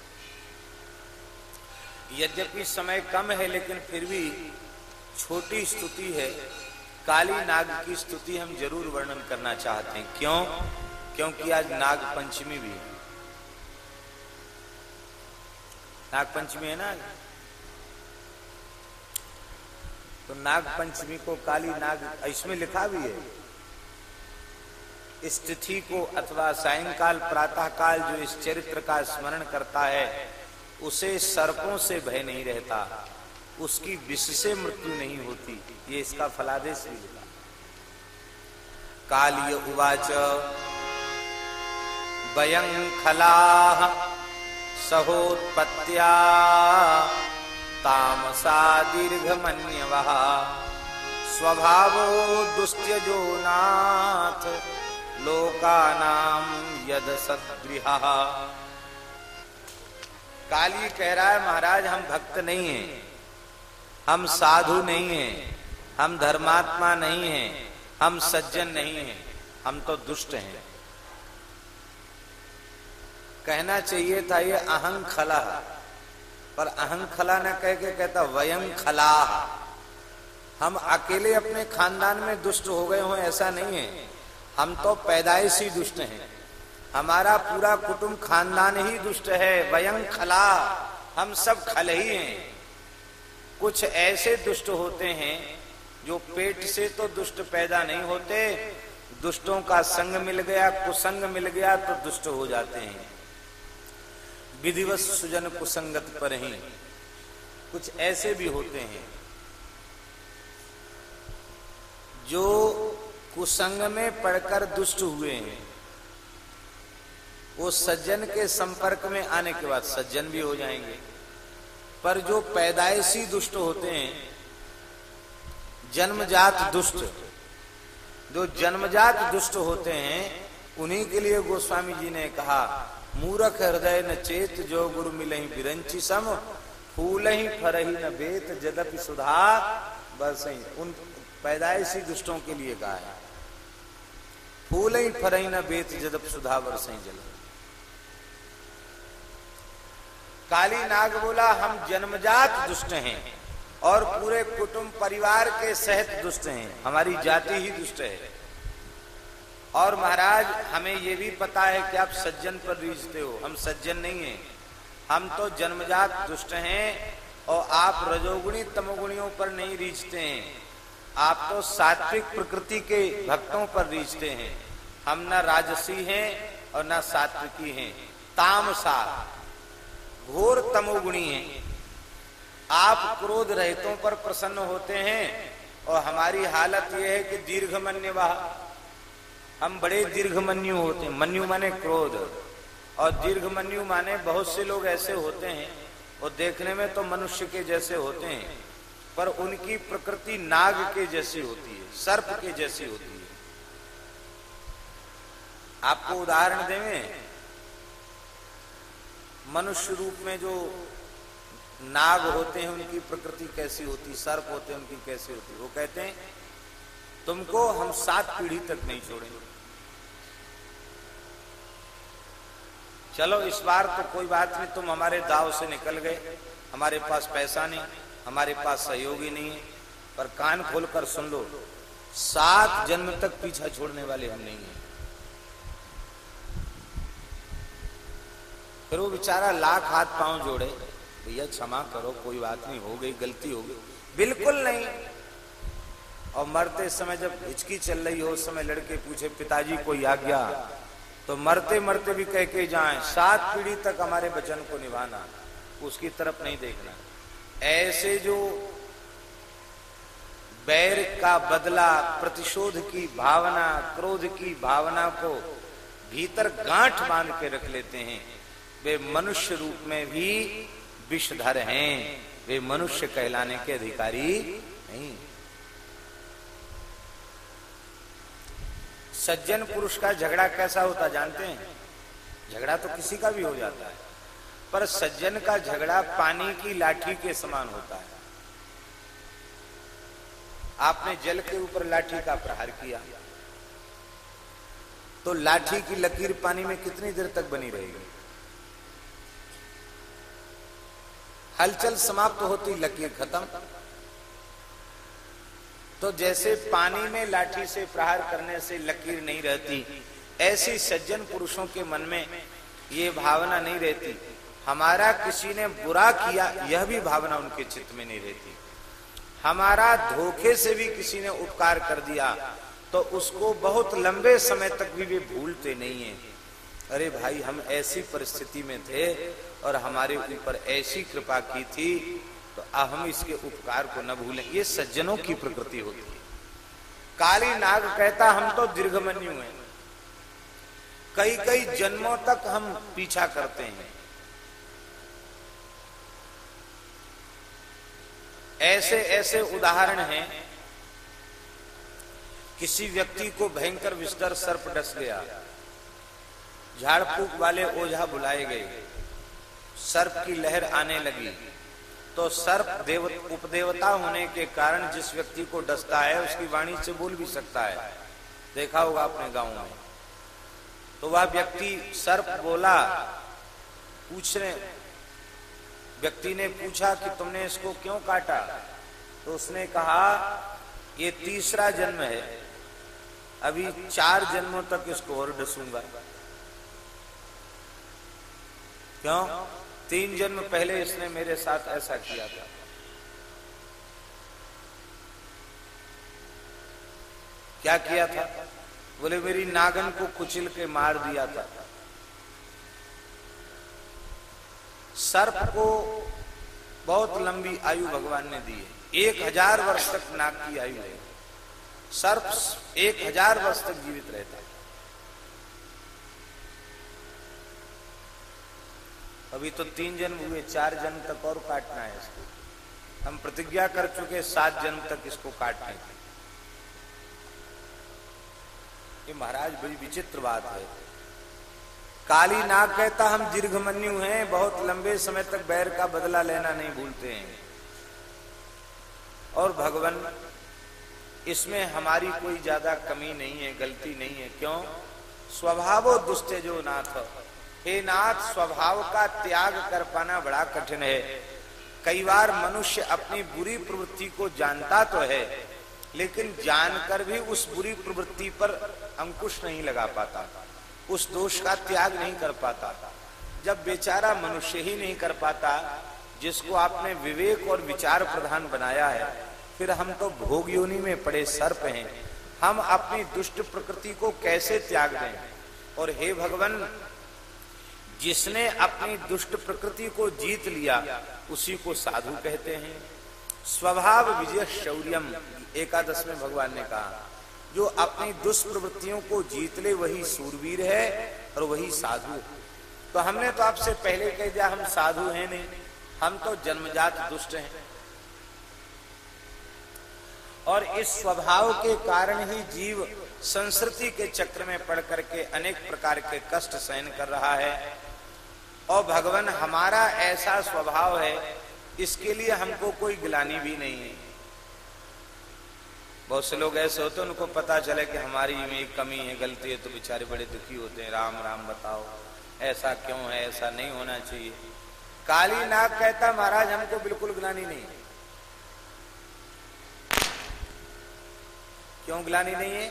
यद्यपि समय कम है, लेकिन फिर भी छोटी स्तुति है। काली नाग की स्तुति हम ज़रूर वर्णन करना चाहते हैं। क्यों? क्योंकि आज नाग पंचमी भी है। नाग पंचमी है ना तो नाग पंचमी को काली नाग इसमें लिखा भी है। इस तिथि को अथवा सायंकाल प्रातः काल जो इस चरित्र का स्मरण करता है, उसे सर्पों से भय नहीं रहता। उसकी विष से मृत्यु नहीं होती। ये इसका फलादेश भी लिखा कालिय उवाच वयं खला सहोत्पत्त्या तामसा दीर्घमन्यव। स्वभावो दुस्त्यजो नाथ लोकानाम यद सदृह काली कह रहा है, महाराज, हम भक्त नहीं हैं। हम साधु नहीं हैं। हम धर्मात्मा नहीं हैं। हम सज्जन नहीं हैं। हम तो दुष्ट हैं। कहना चाहिए था ये अहं खला पर अहं खला न कह के कहता, वयं खला। हम अकेले अपने खानदान में दुष्ट हो गए हो, ऐसा नहीं है। हम तो पैदाइश ही दुष्ट हैं। हमारा पूरा कुटुंब खानदान ही दुष्ट है। वयं खला। हम सब खल ही हैं। कुछ ऐसे दुष्ट होते हैं, जो पेट से तो दुष्ट पैदा नहीं होते। दुष्टों का संग मिल गया, कुसंग मिल गया तो दुष्ट हो जाते हैं। विधिवत सुजन कुसंगत पर ही। कुछ ऐसे भी होते हैं, जो कुसंग में पढ़कर दुष्ट हुए हैं। वो सज्जन के संपर्क में आने के बाद सज्जन भी हो जाएँगे। पर जो पैदाइशी दुष्ट होते हैं, जन्मजात दुष्ट, जो जन्मजात दुष्ट होते हैं, उन्हीं के लिए गोस्वामी जी ने कहा मूरख हृदय न चेत जो गुरु मिले बिरंची सम फूल ही फर ही न बेत जदपि सुधा। बस उन पैदाइशी दुष्टों के लिए कहा है। फूल ही फर ही न बेत जदप सुधा बरस जल। काली नाग बोला, हम जन्मजात दुष्ट हैं और पूरे कुटुंब परिवार के सहित दुष्ट हैं। हमारी जाति ही दुष्ट है। और महाराज, हमें ये भी पता है कि आप सज्जन पर रीझते हो। हम सज्जन नहीं हैं। हम तो जन्मजात दुष्ट हैं और आप रजोगुणी, तमोगुणियों पर नहीं रीझते हैं। आप तो सात्विक प्रकृति के भक्तों पर रीझते हैं। हम न राजसी हैं और न सात्विकी हैं। तामसा घोर तमोगुणी हैं। आप क्रोध रहितों पर प्रसन्न होते हैं और हमारी हालत यह है कि दीर्घमन्य हम बड़े दीर्घमन्यु होते हैं। मन्यु माने क्रोध। और दीर्घमन्यु माने बहुत से लोग ऐसे होते हैं और देखने में तो मनुष्य के जैसे होते हैं, पर उनकी प्रकृति नाग के जैसी होती है, सर्प के जैसी होती है। आपको उदाहरण देवे मनुष्य रूप में जो नाग होते हैं, उनकी प्रकृति कैसी होती सर्प होते हैं, उनकी कैसी होती वो कहते हैं, तुमको हम सात पीढ़ी तक नहीं छोड़ेंगे। चलो, इस बार तो कोई बात नहीं, तुम हमारे दाव से निकल गए। हमारे पास पैसा नहीं, हमारे पास सहयोगी नहीं है। पर कान खोलकर सुन लो, सात जन्म तक पीछा छोड़ने वाले हम नहीं हैं। फिर वो बेचारा लाख हाथ पाँव जोड़े, भैया, क्षमा करो, कोई बात नहीं, हो गई, गलती हो गई। बिल्कुल नहीं। और मरते समय जब हिचकी चल रही हो, उस समय लड़के पूछे, पिताजी, कोई आज्ञा? तो मरते मरते भी कह के जाए, सात पीढ़ी तक हमारे वचन को निभाना, उसकी तरफ़ नहीं देखना। ऐसे जो बैर का बदला, प्रतिशोध की भावना, क्रोध की भावना को भीतर गांठ बाँध के रख लेते हैं, वे मनुष्य रूप में भी विषधर हैं, वे मनुष्य कहलाने के अधिकारी नहीं। सज्जन पुरुष का झगड़ा कैसा होता जानते हैं? झगड़ा तो किसी का भी हो जाता है, पर सज्जन का झगड़ा पानी की लाठी के समान होता है। आपने जल के ऊपर लाठी का प्रहार किया तो लाठी की लकीर पानी में कितनी देर तक बनी रहेगी? हलचल समाप्त होती, लकीर खत्म। तो जैसे पानी में लाठी से प्रहार करने से लकीर नहीं रहती, ऐसी सज्जन पुरुषों के मन में ये भावना नहीं रहती। हमारा किसी ने बुरा किया, यह भी भावना उनके चित्त में नहीं रहती। हमारा धोखे से भी किसी ने उपकार कर दिया तो उसको बहुत लंबे समय तक भी वे भूलते नहीं है। अरे भाई, हम ऐसी परिस्थिति में थे और हमारे ऊपर ऐसी कृपा की थी तो हम इसके उपकार को न भूलें। ये सज्जनों की प्रकृति होती है। काली नाग कहता, हम तो दीर्घमन्यु हैं। कई कई जन्मों तक हम पीछा करते हैं। ऐसे ऐसे उदाहरण हैं। किसी व्यक्ति को भयंकर विस्तर सर्प डस गया। झाड़ फूक वाले ओझा बुलाए गए। सर्प की लहर आने लगी। तो सर्प देव उपदेवता होने के कारण जिस व्यक्ति को डसता है, उसकी वाणी से बोल भी सकता है। देखा होगा अपने गाँव में। तो वह व्यक्ति सर्प बोला, पूछने व्यक्ति ने पूछा कि तुमने इसको क्यों काटा? तो उसने कहा, ये तीसरा जन्म है। अभी चार जन्मों तक इसको और डसूँगा। क्यों? तीन जन्म पहले इसने मेरे साथ ऐसा किया था। क्या किया था? बोले, मेरी नागन को कुचिल के मार दिया था। सर्प को बहुत लंबी आयु भगवान ने दी है। एक हज़ार वर्ष तक नाग की आयु है। सर्प एक हज़ार वर्ष तक जीवित रहता है। अभी तो तीन जन्म हुए, चार जन्म तक और काटना है इसको। हम प्रतिज्ञा कर चुके सात जन्म तक इसको काटने की ये महाराज बड़ी विचित्र बात है। काली नाग कहता हम दीर्घमन्यु हैं, बहुत लंबे समय तक बैर का बदला लेना नहीं भूलते हैं। और भगवान, इसमें हमारी कोई ज़्यादा कमी नहीं है, गलती नहीं है। क्यों? स्वभाव दुष्ट जो नाथ हे नाथ, स्वभाव का त्याग कर पाना बड़ा कठिन है। कई बार मनुष्य अपनी बुरी प्रवृत्ति को जानता तो है, लेकिन जानकर भी उस बुरी प्रवृत्ति पर अंकुश नहीं लगा पाता, उस दोष का त्याग नहीं कर पाता। जब बेचारा मनुष्य ही नहीं कर पाता, जिसको आपने विवेक और विचार प्रधान बनाया है, फिर हम तो भोग योनि में पड़े सर्प हैं। हम अपनी दुष्ट प्रकृति को कैसे त्याग दें? और हे भगवान जिसने अपनी दुष्ट प्रकृति को जीत लिया, उसी को साधु कहते हैं। स्वभाव विजय शौर्यम एकादश में भगवान ने कहा। जो अपनी दुष्प्रवृत्तियों को जीत ले, वही सूरवीर है और वही साधु। तो हमने तो आपसे पहले कह दिया, हम साधु हैं नहीं, हम तो जन्मजात दुष्ट हैं। और इस स्वभाव के कारण ही जीव संस्कृति के चक्र में पड़ करके अनेक प्रकार के कष्ट सहन कर रहा है। और भगवान, हमारा ऐसा स्वभाव है, इसके लिए हमको कोई गिलानी भी नहीं है। बहुत से लोग ऐसे होते हैं, उनको पता चले कि हमारी में कमी है, गलती है तो बेचारे बड़े दुखी होते हैं। राम राम बताओ, ऐसा क्यों है, ऐसा नहीं होना चाहिए। काली नाग कहता, महाराज, हमको बिल्कुल ग्लानी नहीं है। क्यों ग्लानी नहीं है?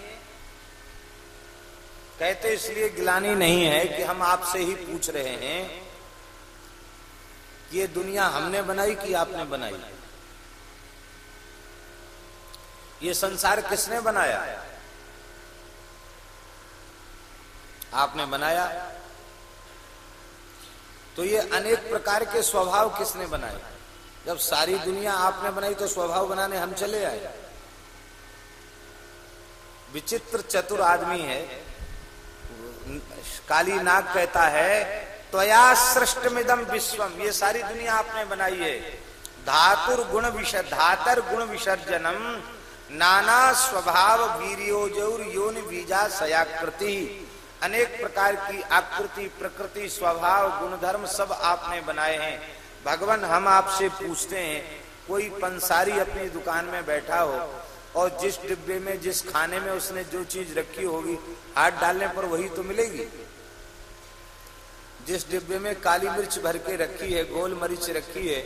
कहते, इसलिए गिलानी नहीं है कि हम आपसे ही पूछ रहे हैं ये दुनिया हमने बनाई कि आपने बनाई? ये संसार किसने बनाया? आपने बनाया? तो ये अनेक प्रकार के स्वभाव किसने बनाए? जब सारी दुनिया आपने बनाई तो स्वभाव बनाने हम चले आए। विचित्र चतुर आदमी है। काली नाग कहता है त्वया सृष्टमिदम विश्वम ये सारी दुनिया आपने बनाई है। धातुर गुण विसर् धातर गुण विसर्जनम, नाना स्वभाव वीरियोजौर योन बीजा सयाकृति। अनेक प्रकार की आकृति, प्रकृति, स्वभाव, गुणधर्म सब आपने बनाए हैं। भगवान, हम आपसे पूछते हैं, कोई पंसारी अपनी दुकान में बैठा हो और जिस डिब्बे में, जिस खाने में उसने जो चीज़ रखी होगी, हाथ डालने पर वही तो मिलेगी? जिस डिब्बे में काली मिर्च भर के रखी है, गोल मरीच रखी है,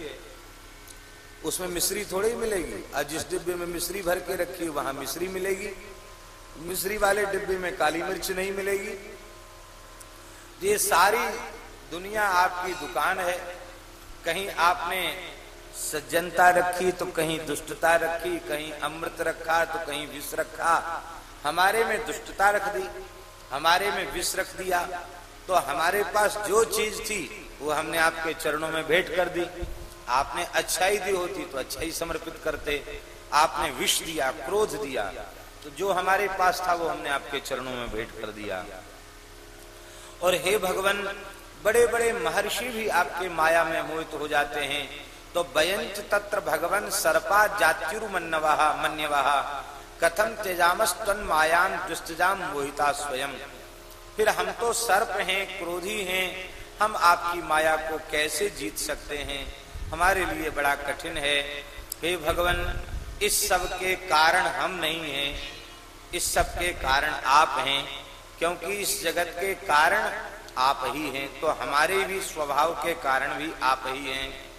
उसमें मिश्री थोड़ी मिलेगी। और जिस डिब्बे में मिश्री भर के रखी है, वहाँ मिश्री मिलेगी। मिश्री वाले डिब्बे में काली मिर्च नहीं मिलेगी। ये सारी दुनिया आपकी दुकान है। कहीं आपने सज्जनता रखी तो कहीं दुष्टता रखी, कहीं अमृत रखा तो कहीं विष रखा। हमारे में दुष्टता रख दी, हमारे में विष रख दिया। तो हमारे पास जो चीज़ थी, वो हमने आपके चरणों में भेंट कर दी। आपने अच्छाई दी होती तो अच्छाई समर्पित करते। आपने विष दिया, क्रोध दिया तो जो हमारे पास था, वो हमने आपके चरणों में भेंट कर दिया। और हे भगवान बड़े बड़े महर्षि भी आपके माया में मोहित हो जाते हैं। तो बयंत तत्र भगवान सर्पा जात्युर मन्नवाहा मन्यवाहा कथम तेजामस्तन मायान दुष्टजाम मोहिता स्वयं। फिर हम तो सर्प हैं, क्रोधी हैं। हम आपकी माया को कैसे जीत सकते हैं? हमारे लिए बड़ा कठिन है। हे भगवान, इस सब के कारण हम नहीं हैं। इस सब के कारण आप हैं, क्योंकि इस जगत के कारण आप ही हैं तो हमारे भी स्वभाव के कारण भी आप ही हैं।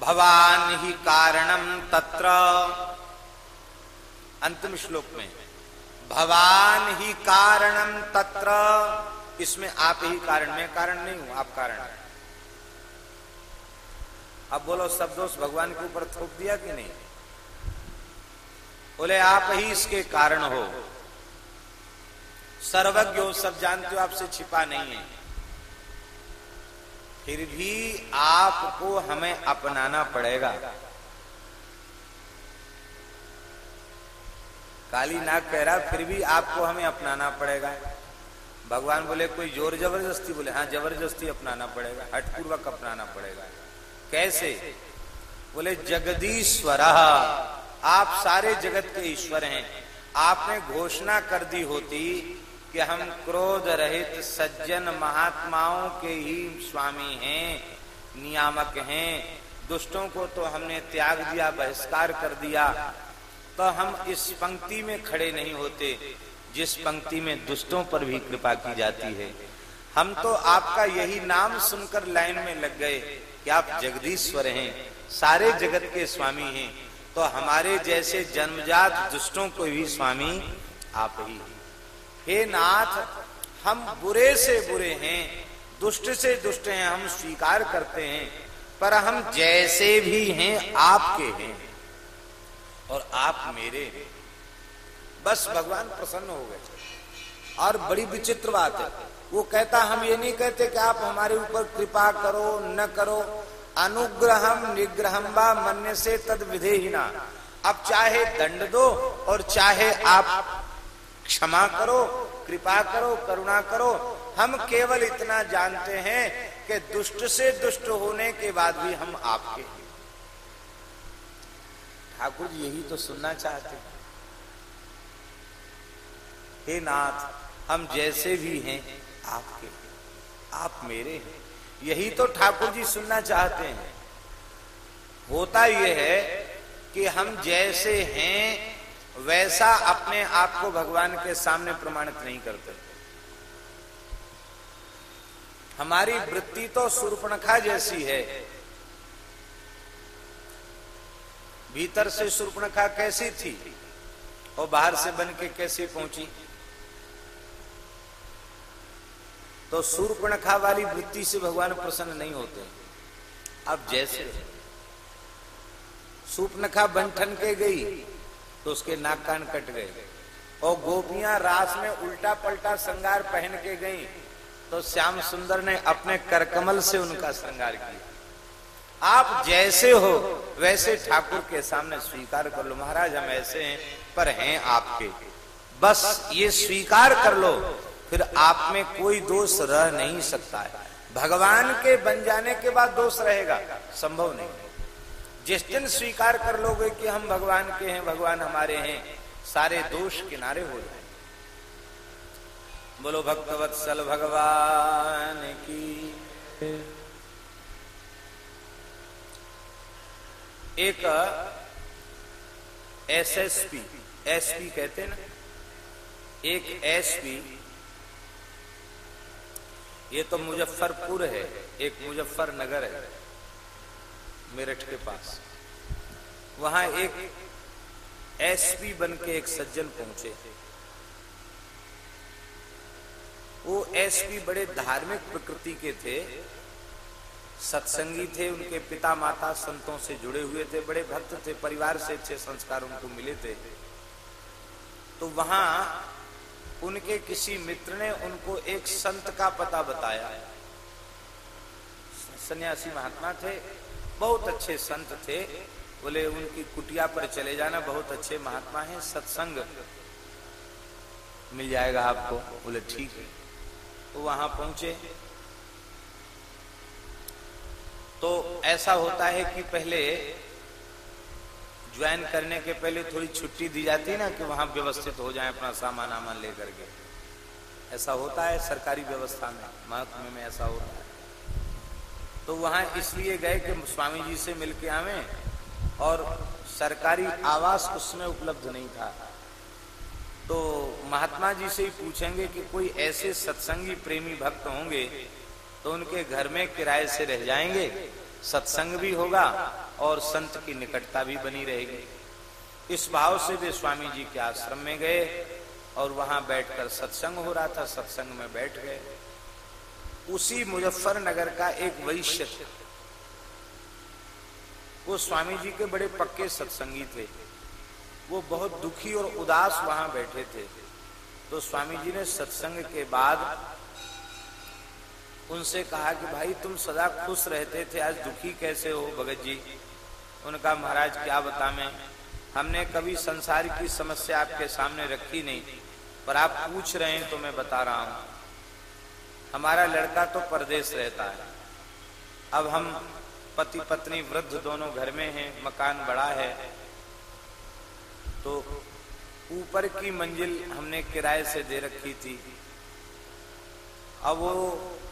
भवान ही कारणम तत्र। अंतिम श्लोक में। भवान ही कारणम तत्र। इसमें आप ही कारण, में कारण नहीं हूँ, आप कारण अब बोलो, सब दोष भगवान के ऊपर थोप दिया कि नहीं? बोले, आप ही इसके कारण हो। सर्वज्ञ हो, सब जानते हो, आपसे छिपा नहीं है। फिर भी आपको हमें अपनाना पड़ेगा। काली नाग कह रहा फिर भी आपको हमें अपनाना पड़ेगा। भगवान बोले, कोई ज़ोर ज़बरदस्ती? बोले हाँ ज़बरदस्ती अपनाना पड़ेगा, हटपूर्वक अपनाना पड़ेगा। कैसे? बोले, जगदीश्वर, आप सारे जगत के ईश्वर हैं। आपने घोषणा कर दी होती कि हम क्रोध रहित सज्जन महात्माओं के ही स्वामी हैं, नियामक हैं। दुष्टों को तो हमने त्याग दिया, बहिष्कार कर दिया। तो हम इस पंक्ति में खड़े नहीं होते, जिस पंक्ति में दुष्टों पर भी कृपा की जाती है। हम तो आपका यही नाम सुनकर लाइन में लग गए कि आप जगदीश्वर हैं, सारे जगत के स्वामी हैं तो हमारे जैसे जन्मजात दुष्टों को भी स्वामी आप ही हे। नाथ, हम बुरे से बुरे हैं, दुष्ट से दुष्ट हैं, हम स्वीकार करते हैं, पर हम जैसे भी हैं, आपके हैं। और आप मेरे। बस भगवान प्रसन्न हो गए। और बड़ी विचित्र बात है, वो कहता, हम ये नहीं कहते कि आप हमारे ऊपर कृपा करो, न करो। अनुग्रहम निग्रहम व मन से तद विधेहिना। अब चाहे दंड दो और चाहे आप क्षमा करो, कृपा करो, करुणा करो। हम केवल इतना जानते हैं कि दुष्ट से दुष्ट होने के बाद भी हम आपके ठाकुर जी यही तो सुनना चाहते हैं। नाथ, हम जैसे भी हैं, आपके आप मेरे हैं। यही तो ठाकुर जी सुनना चाहते हैं। होता यह है कि हम जैसे हैं, वैसा अपने आप को भगवान के सामने प्रमाणित नहीं करते। हमारी वृत्ति तो सुरपणखा जैसी है भीतर से सुर्पणखा कैसी थी? और बाहर से बन के कैसे पहुँची? तो सूर्पणखा वाली वृत्ति से भगवान प्रसन्न नहीं होते। अब जैसे सूपनखा बंठन के गई तो उसके नाक कान कट गए। और गोपियाँ रास में उल्टा पलटा श्रृंगार पहन के गई तो श्याम सुंदर ने अपने करकमल से उनका श्रृंगार किया। आप जैसे हो, वैसे ठाकुर के सामने स्वीकार कर लो। महाराज, हम ऐसे हैं पर हैं आपके। बस ये स्वीकार कर लो, फिर आप में कोई दोष रह नहीं सकता है। भगवान के बन जाने के बाद दोष रहेगा, संभव नहीं। जिस दिन स्वीकार कर लोगे कि हम भगवान के हैं, भगवान हमारे हैं, सारे दोष किनारे हो जाए बोलो, भक्तवत्सल भगवान की। एक एसएसपी एसपी कहते हैं ना? एक एसपी ये तो मुजफ्फरपुर है, एक मुजफ्फरनगर है, मेरठ के पास। वहाँ एक एसपी बन के एक सज्जन पहुँचे। वो एसपी बड़े धार्मिक प्रकृति के थे सत्संगी थे, उनके पिता माता संतों से जुड़े हुए थे, बड़े भक्त थे, परिवार से अच्छे संस्कार उनको मिले थे। तो वहाँ उनके किसी मित्र ने उनको एक संत का पता बताया। सन्यासी महात्मा थे, बहुत अच्छे संत थे। बोले, उनकी कुटिया पर चले जाना, बहुत अच्छे महात्मा हैं, सत्संग मिल जाएगा आपको। बोले, ठीक है। तो वहाँ पहुँचे। तो ऐसा होता है कि पहले ज्वाइन करने के पहले थोड़ी छुट्टी दी जाती है ना, कि वहाँ व्यवस्थित हो जाए, अपना सामान आमान लेकर के। ऐसा होता है सरकारी व्यवस्था में, महत्व में ऐसा होता है। तो वहाँ इसलिए गए कि स्वामी जी से मिलके आवे, और सरकारी आवास उसमें उपलब्ध नहीं था। तो महात्मा जी से ही पूछेंगे कि कोई ऐसे सत्संगी प्रेमी भक्त होंगे तो उनके घर में किराए से रह जाएँगे, सत्संग भी होगा और संत की निकटता भी बनी रहेगी। इस भाव से वे स्वामी जी के आश्रम में गए और वहाँ बैठकर सत्संग हो रहा था, सत्संग में बैठ गए। उसी मुजफ्फरनगर का एक वैश्य वो स्वामी जी के बड़े पक्के सत्संगी थे। वो बहुत दुखी और उदास वहाँ बैठे थे। तो स्वामी जी ने सत्संग के बाद उनसे कहा कि भाई, तुम सदा खुश रहते थे, आज दुखी कैसे हो भगत जी? उनका, महाराज, क्या बता मैं? हमने कभी संसार की समस्या आपके सामने रखी नहीं, पर आप पूछ रहे हैं तो मैं बता रहा हूँ। हमारा लड़का तो परदेश रहता है। अब हम पति पत्नी वृद्ध दोनों घर में हैं, मकान बड़ा है तो ऊपर की मंजिल हमने किराए से दे रखी थी। अब वो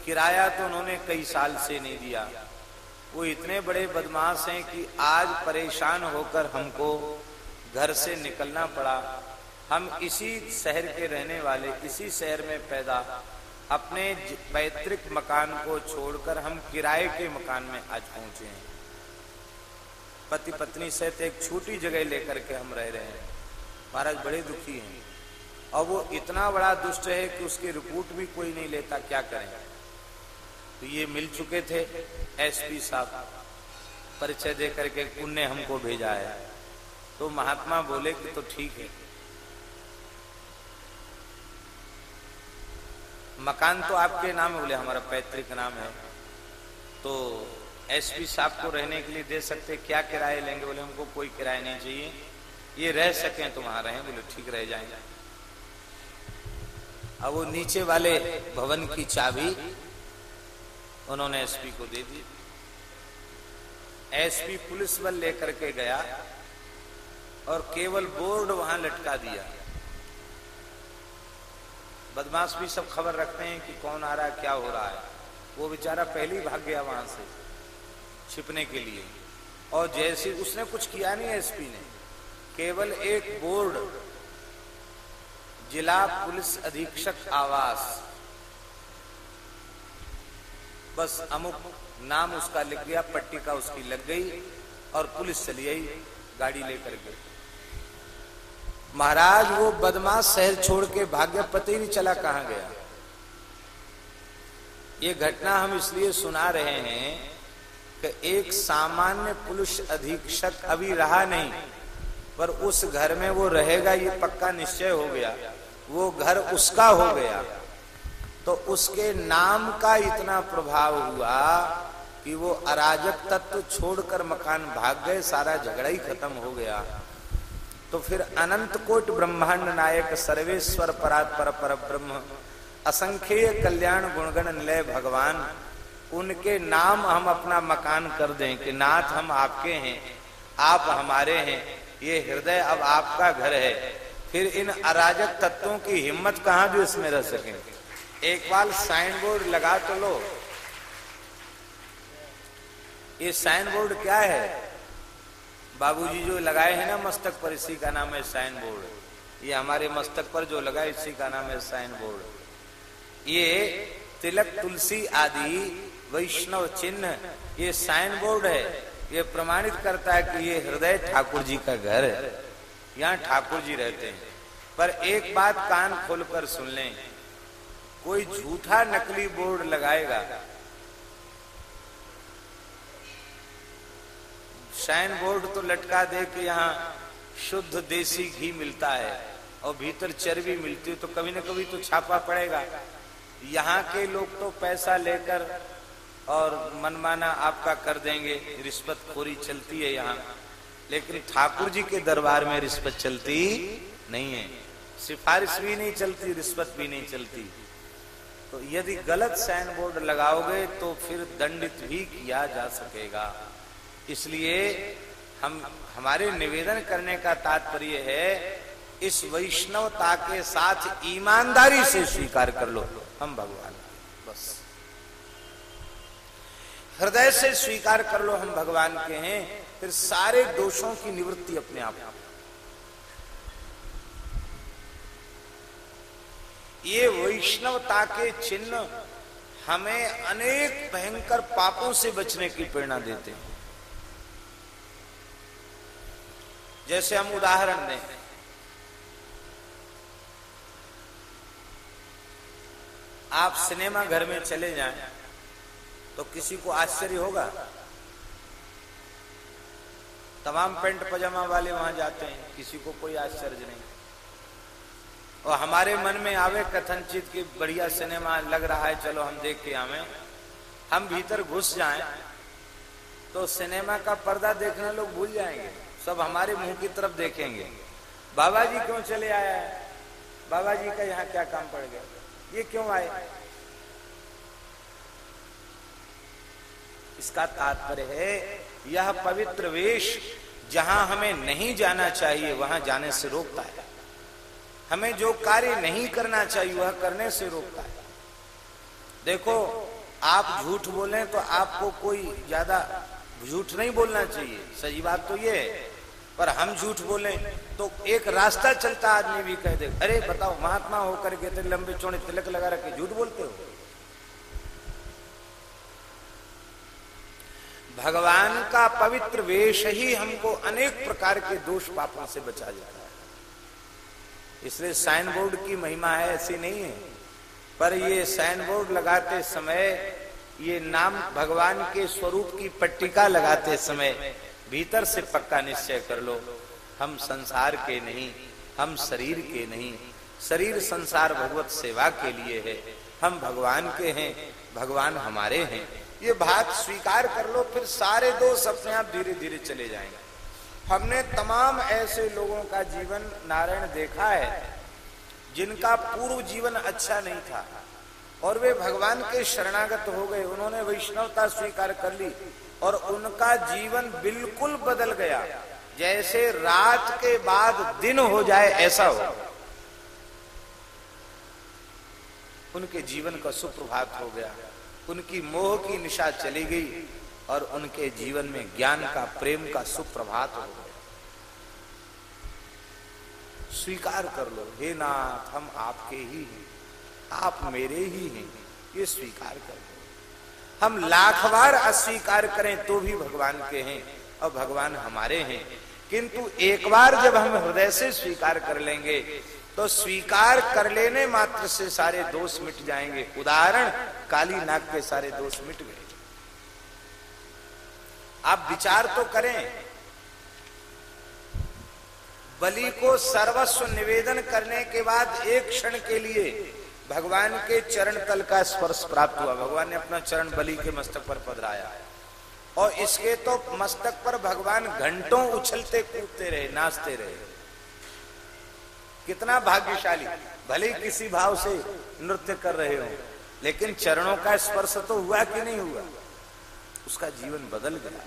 किराया तो उन्होंने कई साल से नहीं दिया। वो इतने बड़े बदमाश हैं कि आज परेशान होकर हमको घर से निकलना पड़ा। हम इसी शहर के रहने वाले, इसी शहर में पैदा। अपने पैतृक मकान को छोड़कर हम किराए के मकान में आज पहुँचे हैं। पति पत्नी सहित एक छोटी जगह लेकर के हम रह रहे हैं। महाराज बड़े दुखी हैं। और वो इतना बड़ा दुष्ट है कि उसकी रिपोर्ट भी कोई नहीं लेता, क्या करें? तो ये मिल चुके थे एसपी साहब। परिचय दे करके उनने हमको भेजा है। तो महात्मा बोले कि तो ठीक है। मकान तो आपके नाम है बोले, हमारा पैतृक नाम है। तो एसपी साहब को रहने के लिए दे सकते, क्या किराए लेंगे बोले, हमको कोई किराया नहीं चाहिए। ये रह सके तो वहाँ रहे बोले, ठीक रह जाएँगे अब वो नीचे वाले भवन की चाबी उन्होंने एसपी को दे दी। एसपी पुलिस बल लेकर के गया और केवल बोर्ड वहाँ लटका दिया। बदमाश भी सब खबर रखते हैं कि कौन आ रहा है, क्या हो रहा है। वो बेचारा पहले ही भाग गया वहाँ से छिपने के लिए। और जैसे उसने कुछ किया नहीं एसपी ने। केवल एक बोर्ड, जिला पुलिस अधीक्षक आवास बस अमुक नाम उसका लिख गया पट्टिका उसकी लग गई और पुलिस चली आई, गाड़ी लेकर के महाराज, वो बदमाश शहर छोड़ के भाग्य पता ही नहीं चला कहा गया? ये घटना हम इसलिए सुना रहे हैं कि एक सामान्य पुलिस अधीक्षक अभी रहा नहीं, पर उस घर में वो रहेगा, ये पक्का निश्चय हो गया। वो घर उसका हो गया। तो उसके नाम का इतना प्रभाव हुआ कि वो अराजक तत्व छोड़कर मकान भाग गए, सारा झगड़ा ही खत्म हो गया। तो फिर अनंत कोट ब्रह्मांड नायक सर्वेश्वर परात्पर पर ब्रह्म असंख्य कल्याण गुणगण निलय भगवान, उनके नाम हम अपना मकान कर दें कि नाथ हम आपके हैं, आप हमारे हैं, ये हृदय अब आपका घर है। फिर इन अराजक तत्वों की हिम्मत कहाँ जो इसमें रह सके? एक बार साइन बोर्ड लगा तो लो। ये साइन बोर्ड क्या है? बाबूजी जो लगाए हैं ना मस्तक पर, इसी का नाम है साइन बोर्ड। ये हमारे मस्तक पर जो लगा, इसी का नाम है साइन बोर्ड। ये तिलक, तुलसी आदि, वैष्णव चिन्ह, ये साइन बोर्ड है। ये प्रमाणित करता है कि ये हृदय ठाकुर जी का घर है। यहाँ ठाकुर जी रहते हैं। पर एक बात कान खोलकर सुन लें। कोई झूठा नकली बोर्ड लगाएगा। साइन बोर्ड तो लटका दे कि यहाँ शुद्ध देसी घी मिलता है और भीतर चर्बी मिलती है तो कभी ना कभी तो छापा पड़ेगा। यहाँ के लोग तो पैसा लेकर और मनमाना आपका कर देंगे रिश्वत खोरी चलती है यहाँ। लेकिन ठाकुर जी के दरबार में रिश्वत चलती नहीं है। सिफारिश भी नहीं चलती, रिश्वत भी नहीं चलती। तो यदि गलत साइन बोर्ड लगाओगे तो फिर दंडित भी किया जा सकेगा। इसलिए हम, हमारे निवेदन करने का तात्पर्य है, इस वैष्णवता के साथ ईमानदारी से स्वीकार कर लो। हम भगवान। बस। हृदय से स्वीकार कर लो हम भगवान के हैं, फिर सारे दोषों की निवृत्ति अपने आप ये वैष्णवता के चिन्ह हमें अनेक भयंकर पापों से बचने की प्रेरणा देते हैं। जैसे हम उदाहरण दें। आप सिनेमा घर में चले जाएँ तो किसी को आश्चर्य होगा। तमाम पेंट पजामा वाले वहाँ जाते हैं, किसी को कोई आश्चर्य नहीं। और हमारे मन में आवे कथनचित की बढ़िया सिनेमा लग रहा है, चलो हम देख के आवे। हम भीतर घुस जाएँ तो सिनेमा का पर्दा देखना लोग भूल जाएँगे। सब हमारे मुँह की तरफ़ देखेंगे। बाबा जी क्यों चले आया? है बाबा जी का यहाँ क्या काम पड़ गया? ये क्यों आए? इसका तात्पर्य है, यह पवित्र वेश जहाँ हमें नहीं जाना चाहिए, वहाँ जाने से रोकता है। हमें जो कार्य नहीं करना चाहिए, वह करने से रोकता है। देखो, आप झूठ बोले तो आपको कोई ज़्यादा झूठ नहीं बोलना चाहिए। सही बात तो ये है। पर हम झूठ बोले तो एक रास्ता चलता आदमी भी कह दे, अरे, बताओ, महात्मा होकर के इतने लंबे चौड़े तिलक लगा रखे, झूठ बोलते हो? भगवान का पवित्र वेश ही हमको अनेक प्रकार के दोष पापों से बचा जाता है। इसलिए साइन बोर्ड की महिमा है, ऐसी नहीं है। पर ये साइन बोर्ड लगाते समय, ये नाम भगवान के स्वरूप की पट्टिका लगाते समय भीतर से पक्का निश्चय कर लो। हम संसार के नहीं, हम शरीर के नहीं। शरीर संसार भगवत सेवा के लिए है। हम भगवान के हैं, भगवान हमारे हैं। ये बात स्वीकार कर लो, फिर सारे दोष अपने आप धीरे धीरे चले जाएँगे। हमने तमाम ऐसे लोगों का जीवन नारायण देखा है, जिनका पूर्व जीवन अच्छा नहीं था। और वे भगवान के शरणागत हो गए, उन्होंने वैष्णवता स्वीकार कर ली और उनका जीवन बिल्कुल बदल गया। जैसे रात के बाद दिन हो जाए, ऐसा हो। उनके जीवन का सुप्रभात हो गया। उनकी मोह की निशा चली गई। और उनके जीवन में ज्ञान का, प्रेम का सुप्रभात हो। गया स्वीकार कर लो, हे नाथ, हम आपके ही हैं। आप मेरे ही हैं। ये स्वीकार कर लो। हम लाख बार अस्वीकार करें तो भी भगवान के हैं और भगवान हमारे हैं। किंतु एक बार जब हम हृदय से स्वीकार कर लेंगे तो स्वीकार कर लेने मात्र से सारे दोष मिट जाएँगे। उदाहरण, काली नाग के सारे दोष मिट गए। आप विचार तो करें। बलि को सर्वस्व निवेदन करने के बाद एक क्षण के लिए भगवान के चरण तल का स्पर्श प्राप्त हुआ। भगवान ने अपना चरण बलि के मस्तक पर पधराया। और इसके तो मस्तक पर भगवान घंटों उछलते कूदते रहे, नाचते रहे। कितना भाग्यशाली। भले किसी भाव से नृत्य कर रहे हो, लेकिन चरणों का स्पर्श तो हुआ कि नहीं हुआ? उसका जीवन बदल गया।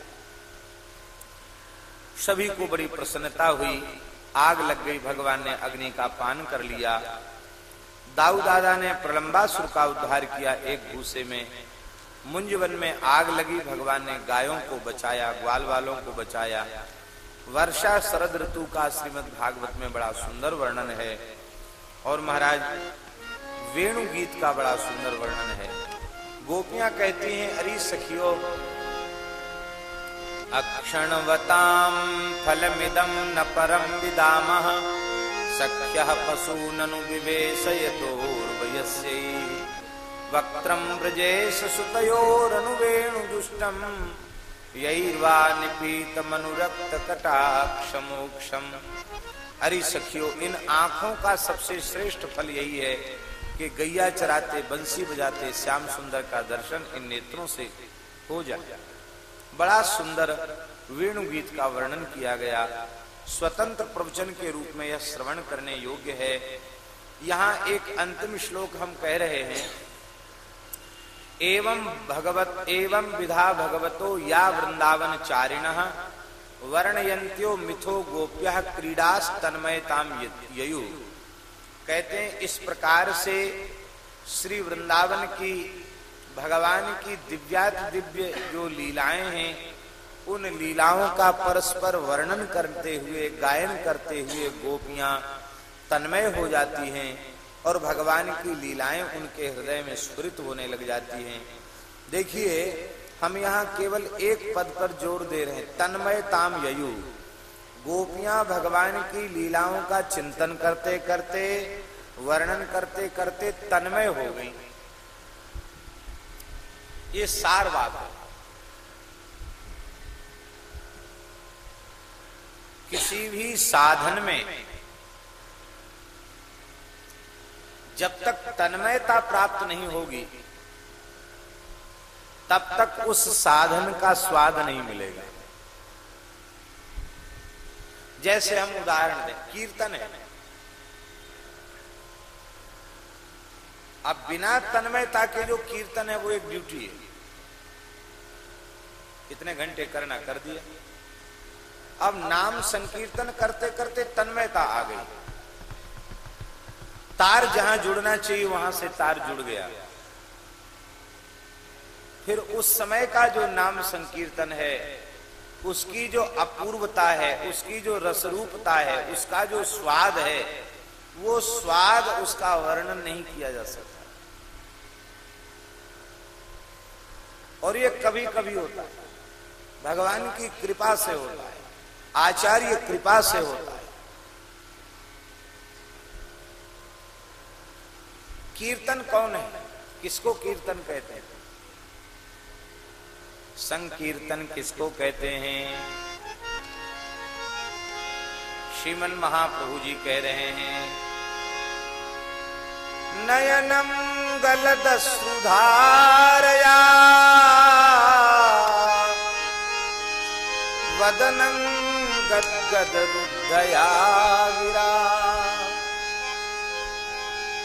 सभी को बड़ी प्रसन्नता हुई। आग लग गई, भगवान ने अग्नि का पान कर लिया। दाऊ दादा ने प्रलंबासुर का उद्धार किया एक भूसे में। मुंजवन में आग लगी, भगवान ने गायों को बचाया, ग्वाल वालों को बचाया। वर्षा शरद ऋतु का श्रीमद भागवत में बड़ा सुंदर वर्णन है। और महाराज, वेणु गीत का बड़ा सुंदर वर्णन है। गोपियाँ कहती हैं, अरे सखियो अक्षणवताम फलमिदम न परम विदामः। सख्य पशूननु विवेशयतोर्वयस्यै वक्त्रं ब्रजेश सुतयोरनुवेणुजुष्टम् यैर्वा निपीतमनुरक्त कटाक्षमोक्षम अरे सखियो, इन आँखों का सबसे श्रेष्ठ फल यही है कि गैया चराते, बंसी बजाते, श्याम सुंदर का दर्शन इन नेत्रों से हो जाए। बड़ा सुंदर वेणु गीत का वर्णन किया गया। स्वतंत्र प्रवचन के रूप में यह श्रवण करने योग्य है। यहाँ एक अंतिम श्लोक हम कह रहे हैं। एवं भगवत, एवं विधा भगवतो या वृंदावन चारिण वर्णयंत्यो मिथो गोप्य क्रीडास तन्मयताम ययु। कहते हैं, इस प्रकार से श्री वृंदावन की, भगवान की दिव्यात दिव्य जो लीलाएँ हैं, उन लीलाओं का परस्पर वर्णन करते हुए, गायन करते हुए गोपियाँ तन्मय हो जाती हैं और भगवान की लीलाएँ उनके हृदय में स्फुरित होने लग जाती हैं। देखिए, हम यहाँ केवल एक पद पर ज़ोर दे रहे हैं, तन्मय ताम ययु। गोपियाँ भगवान की लीलाओं का चिंतन करते करते, वर्णन करते करते तन्मय हो गई। ये सार बात है। किसी भी साधन में जब तक तन्मयता प्राप्त नहीं होगी, तब तक उस साधन का स्वाद नहीं मिलेगा। जैसे हम उदाहरण दें, कीर्तन है। अब बिना तन्मयता के जो कीर्तन है, वो एक ड्यूटी है। कितने घंटे करना कर दिया। अब नाम संकीर्तन करते करते तन्मयता आ गई। तार जहाँ जुड़ना चाहिए, वहाँ से तार जुड़ गया। फिर उस समय का जो नाम संकीर्तन है उसकी जो अपूर्वता है, उसकी जो रसरूपता है, उसका जो स्वाद है, वो स्वाद उसका वर्णन नहीं किया जा सकता। और ये कभी कभी होता है। भगवान की कृपा से होता है। आचार्य कृपा से होता है। कीर्तन कौन है? किसको कीर्तन कहते हैं? संकीर्तन किसको कहते हैं? श्रीमन महाप्रभु जी कह रहे हैं नयनम गलद सुधारया वदनं गद्गदरुद्धया गिरा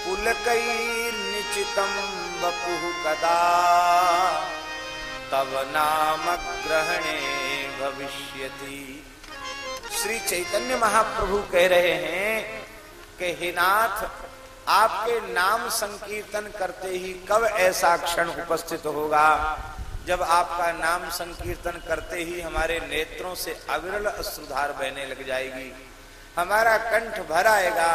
पुलकैर्निचितं वपुः कदा। तव नाम ग्रहणे भविष्यति। श्री चैतन्य महाप्रभु कह रहे हैं कि हे नाथ, आपके नाम संकीर्तन करते ही कब ऐसा क्षण उपस्थित होगा? जब आपका नाम संकीर्तन करते ही हमारे नेत्रों से अविरल सुधार बहने लग जाएगी। हमारा कंठ भर आएगा,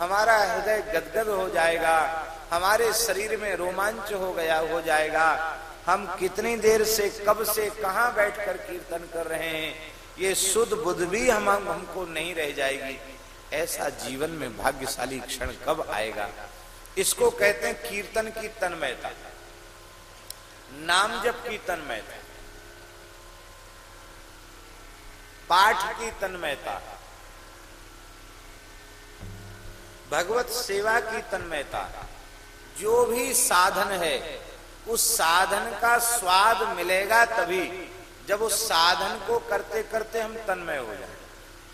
हमारा हृदय गदगद हो जाएगा, हमारे शरीर में रोमांच हो गया हो जाएगा। हम कितनी देर से, कब से, कहा बैठकर कीर्तन कर रहे हैं, ये शुद्ध बुद्ध भी हम, हमको नहीं रह जाएगी। ऐसा जीवन में भाग्यशाली क्षण कब आएगा? इसको कहते हैं कीर्तन की तन्मयता। नाम जप की तन्मयता। पाठ की तन्मयता। भगवत सेवा की तन्मयता। जो भी साधन है उस साधन का स्वाद मिलेगा तभी, जब उस साधन को करते करते हम तन्मय हो जाए,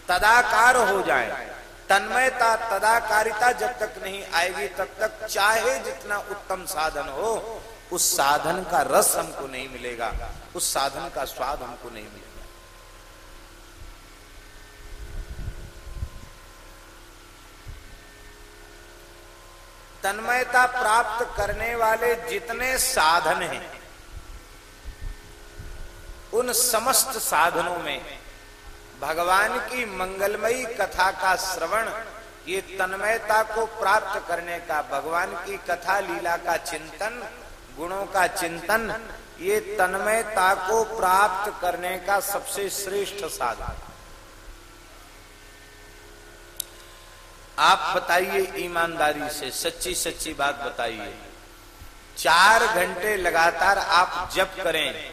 तदाकार हो जाए। तन्मयता, तदाकारिता जब तक नहीं आएगी, तब तक चाहे जितना उत्तम साधन हो, उस साधन का रस हमको नहीं मिलेगा, उस साधन का स्वाद हमको नहीं मिलेगा। तन्मयता प्राप्त करने वाले जितने साधन हैं, उन समस्त साधनों में भगवान की मंगलमयी कथा का श्रवण, ये तन्मयता को प्राप्त करने का, भगवान की कथा लीला का चिंतन, गुणों का चिंतन, ये तन्मयता को प्राप्त करने का सबसे श्रेष्ठ साधन। आप बताइए, ईमानदारी से, सच्ची सच्ची बात बताइए। चार घंटे लगातार आप जप करें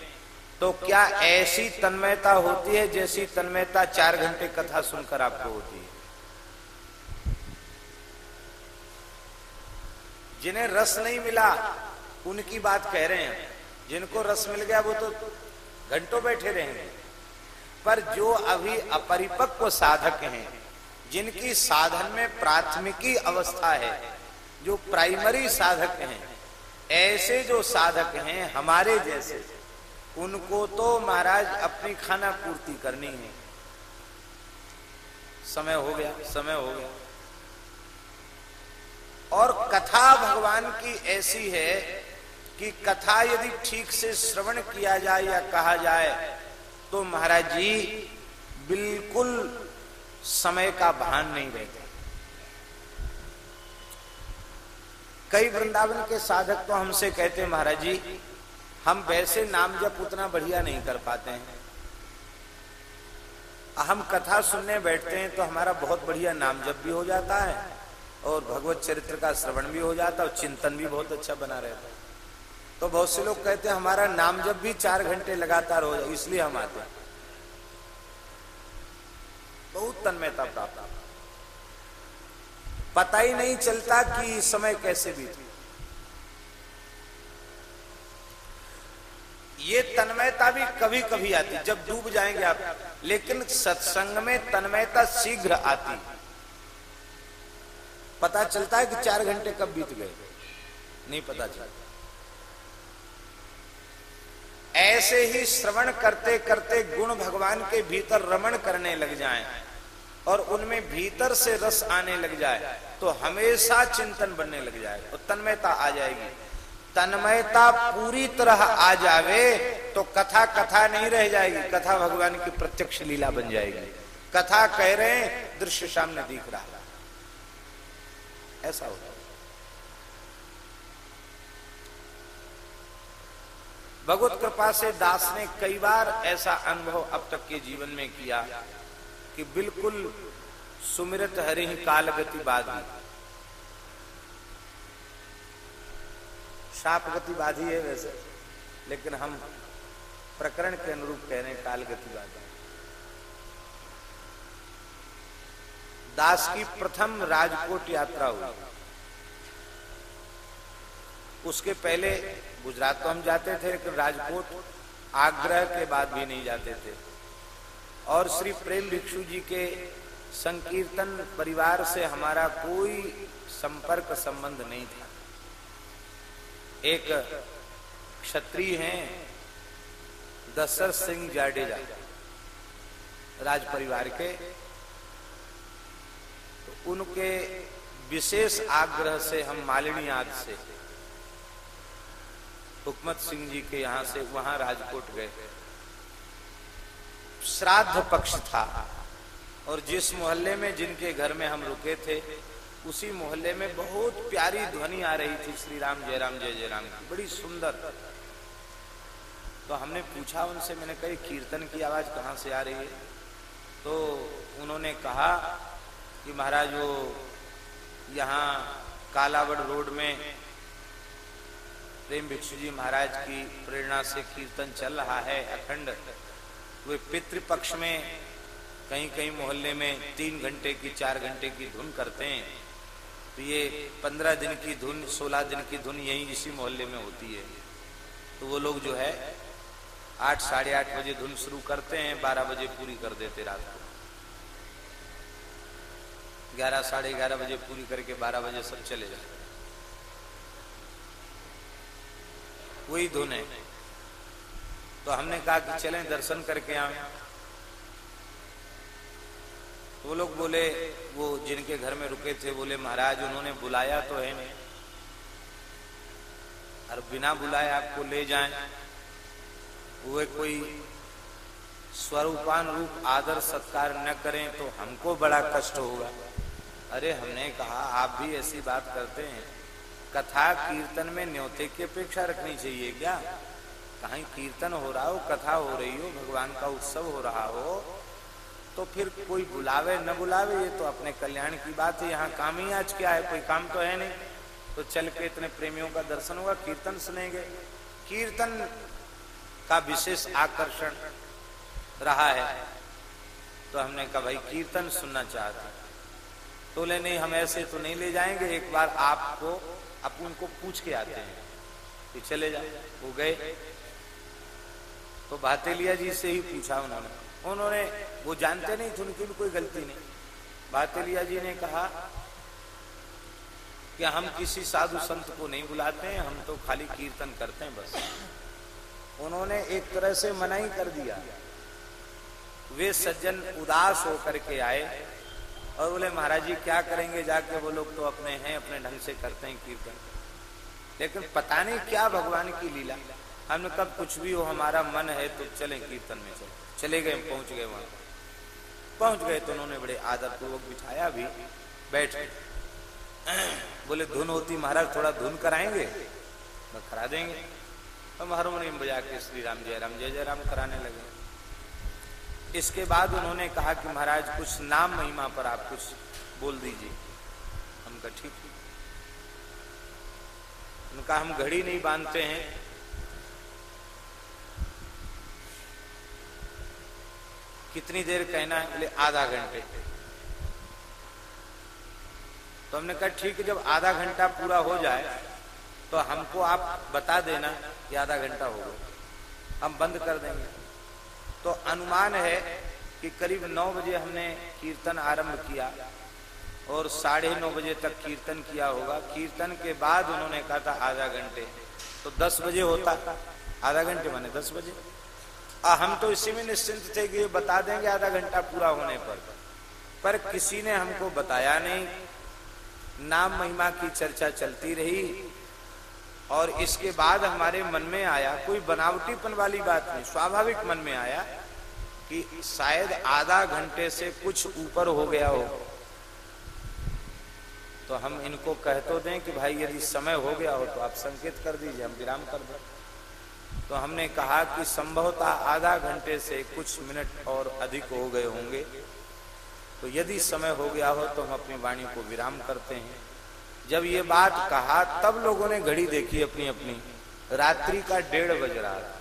तो क्या ऐसी तन्मयता होती है जैसी तन्मयता चार घंटे कथा सुनकर आपको होती है? जिन्हें रस नहीं मिला, उनकी बात कह रहे हैं। जिनको रस मिल गया, वो तो घंटों बैठे रहेंगे। पर जो अभी अपरिपक्व साधक हैं जिनकी साधन में प्राथमिकी अवस्था है, जो प्राइमरी साधक हैं, ऐसे जो साधक हैं हमारे जैसे, उनको तो महाराज अपनी खाना पूर्ति करनी है। समय हो गया, समय हो गया। और कथा भगवान की ऐसी है कि कथा यदि ठीक से श्रवण किया जाए या कहा जाए तो महाराज जी बिल्कुल समय का भान नहीं रहता। कई वृंदावन के साधक तो हमसे कहते हैं, महाराज जी हम वैसे नाम जब उतना बढ़िया नहीं कर पाते हैं। हम कथा सुनने बैठते हैं तो हमारा बहुत बढ़िया नाम जब भी हो जाता है और भगवत चरित्र का श्रवण भी हो जाता है और चिंतन भी बहुत अच्छा बना रहता है। तो बहुत से लोग कहते हैं, हमारा नाम जब भी चार घंटे लगातार हो जाए इसलिए हम आते हैं। बहुत तन्मयता प्राप्त। पता ही नहीं चलता कि समय कैसे बीते। ये तन्मयता भी कभी कभी आती, जब डूब जाएँगे आप, लेकिन सत्संग में तन्मयता शीघ्र आती। पता चलता है कि चार घंटे कब बीत गए। नहीं पता चलता। ऐसे ही श्रवण करते करते गुण भगवान के भीतर रमण करने लग जाएँ। और उनमें भीतर से रस आने लग जाए तो हमेशा चिंतन बनने लग जाए तो तन्मयता आ जाएगी। तन्मयता पूरी तरह आ जावे तो कथा कथा नहीं रह जाएगी। कथा भगवान की प्रत्यक्ष लीला बन जाएगी। कथा कह रहे हैं, दृश्य सामने दिख रहा ऐसा होता भगवत कृपा से दास ने कई बार ऐसा अनुभव अब तक के जीवन में किया। कि बिल्कुल सुमिरत हरि काल गति बाधी। साप गति बाधी है वैसे, लेकिन हम प्रकरण के अनुरूप कह रहे हैं कालगति बात दास की प्रथम राजकोट यात्रा हुई। उसके पहले गुजरात तो हम जाते थे, लेकिन राजकोट आग्रह के बाद भी नहीं जाते थे। और श्री प्रेम भिक्षु जी के संकीर्तन परिवार से हमारा कोई संपर्क संबंध नहीं था। एक क्षत्रिय हैं, दशरथ सिंह जाडेजा, राज परिवार के। तो उनके विशेष आग्रह से हम मालिनी आदि से, हुकमत सिंह जी के यहाँ से वहाँ राजकोट गए। श्राद्ध पक्ष था। और जिस मोहल्ले में जिनके घर में हम रुके थे, उसी मोहल्ले में बहुत प्यारी ध्वनि आ रही थी श्री राम, जय राम, जय जय राम की। बड़ी सुंदर। तो हमने पूछा उनसे, मैंने कही कीर्तन की आवाज़ कहाँ से आ रही है? तो उन्होंने कहा कि, महाराज, वो यहाँ कालावड़ रोड में प्रेम भिक्षु जी महाराज की प्रेरणा से कीर्तन चल रहा है, अखंड वे पितृपक्ष में कहीं कहीं मोहल्ले में तीन घंटे की, चार घंटे की धुन करते हैं। तो ये पंद्रह दिन की धुन, सोलह दिन की धुन यही इसी मोहल्ले में होती है। तो वो लोग जो है, आठ, साढ़े आठ बजे धुन शुरू करते हैं, बारह बजे पूरी कर देते रात को। ग्यारह, साढ़े ग्यारह बजे पूरी करके बारह बजे सब चले जाते वही धुन है। तो हमने कहा कि चलें दर्शन करके आए। वो लोग बोले, वो जिनके घर में रुके थे, बोले, महाराज, उन्होंने बुलाया तो है नहीं। और बिना बुलाए आपको ले जाएँ। वो कोई स्वरूपान रूप, आदर, सत्कार न करें तो हमको बड़ा कष्ट होगा। अरे, हमने कहा, आप भी ऐसी बात करते हैं। कथा, कीर्तन में न्योते की अपेक्षा रखनी चाहिए क्या? कहीं कीर्तन हो रहा हो, कथा हो रही हो, भगवान का उत्सव हो रहा हो तो फिर कोई बुलावे न बुलावे, ये तो अपने कल्याण की बात है। यहाँ काम ही आज क्या है? कोई काम तो है नहीं। तो चल के इतने प्रेमियों का दर्शन होगा, कीर्तन सुनेंगे। कीर्तन का विशेष आकर्षण रहा है। तो हमने कहा, भाई, कीर्तन सुनना चाहते तो ले नहीं, हम ऐसे तो नहीं ले जाएँगे। एक बार आपको, आप उनको पूछ के आते हैं कि चले जाए वो गए। तो भातेलिया जी से ही पूछा उन्होंने। उन्होंने, वो जानते नहीं थे उनकी भी कोई गलती नहीं। भातेलिया जी ने कहा कि हम किसी साधु संत को नहीं बुलाते हैं, हम तो खाली कीर्तन करते हैं बस। उन्होंने एक तरह से मना ही कर दिया। वे सज्जन उदास होकर के आए और बोले, महाराज जी, क्या करेंगे? जाके वो लोग तो अपने हैं, अपने ढंग से करते हैं कीर्तन। लेकिन पता नहीं क्या भगवान की लीला। हमने कब कुछ भी हो, हमारा मन है तो चले कीर्तन में चले। चले गए, पहुँच गए वहाँ। पहुँच गए तो उन्होंने बड़े आदर पूर्वक बिठाया भी, बैठ बोले धुन होती महाराज, थोड़ा धुन कराएँगे? करा देंगे। हम हारमोनियम बजा के श्री राम जय राम, जय जय राम कराने लगे। इसके बाद उन्होंने कहा कि महाराज, कुछ नाम महिमा पर आप कुछ बोल दीजिए। हम कहा, ठीक उनका, हम घड़ी नहीं बांधते हैं। कितनी देर कहना है? बोले, आधा घंटे। तो हमने कहा, ठीक है, जब आधा घंटा पूरा हो जाए तो हमको आप बता देना कि आधा घंटा हो गया। हम बंद कर देंगे। तो अनुमान है कि करीब नौ बजे हमने कीर्तन आरंभ किया और साढ़े नौ बजे तक कीर्तन किया होगा। कीर्तन के बाद उन्होंने कहा था, आधा घंटे। तो दस बजे होता। आधा घंटे माने दस बजे। आ, हम तो इसी में निश्चिंत थे कि ये बता देंगे आधा घंटा पूरा होने पर। पर किसी ने हमको बताया नहीं। नाम महिमा की चर्चा चलती रही और इसके बाद हमारे मन में आया कोई बनावटीपन वाली बात नहीं स्वाभाविक मन में आया कि शायद आधा घंटे से कुछ ऊपर हो गया हो। तो हम इनको कह तो दें कि भाई यदि समय हो गया हो तो आप संकेत कर दीजिए हम विराम कर दें। तो हमने कहा कि संभवतः आधा घंटे से कुछ मिनट और अधिक हो गए होंगे। तो यदि समय हो गया हो तो हम अपनी वाणी को विराम करते हैं। जब ये बात कहा, तब लोगों ने घड़ी देखी अपनी अपनी रात्रि का डेढ़ बज रहा था।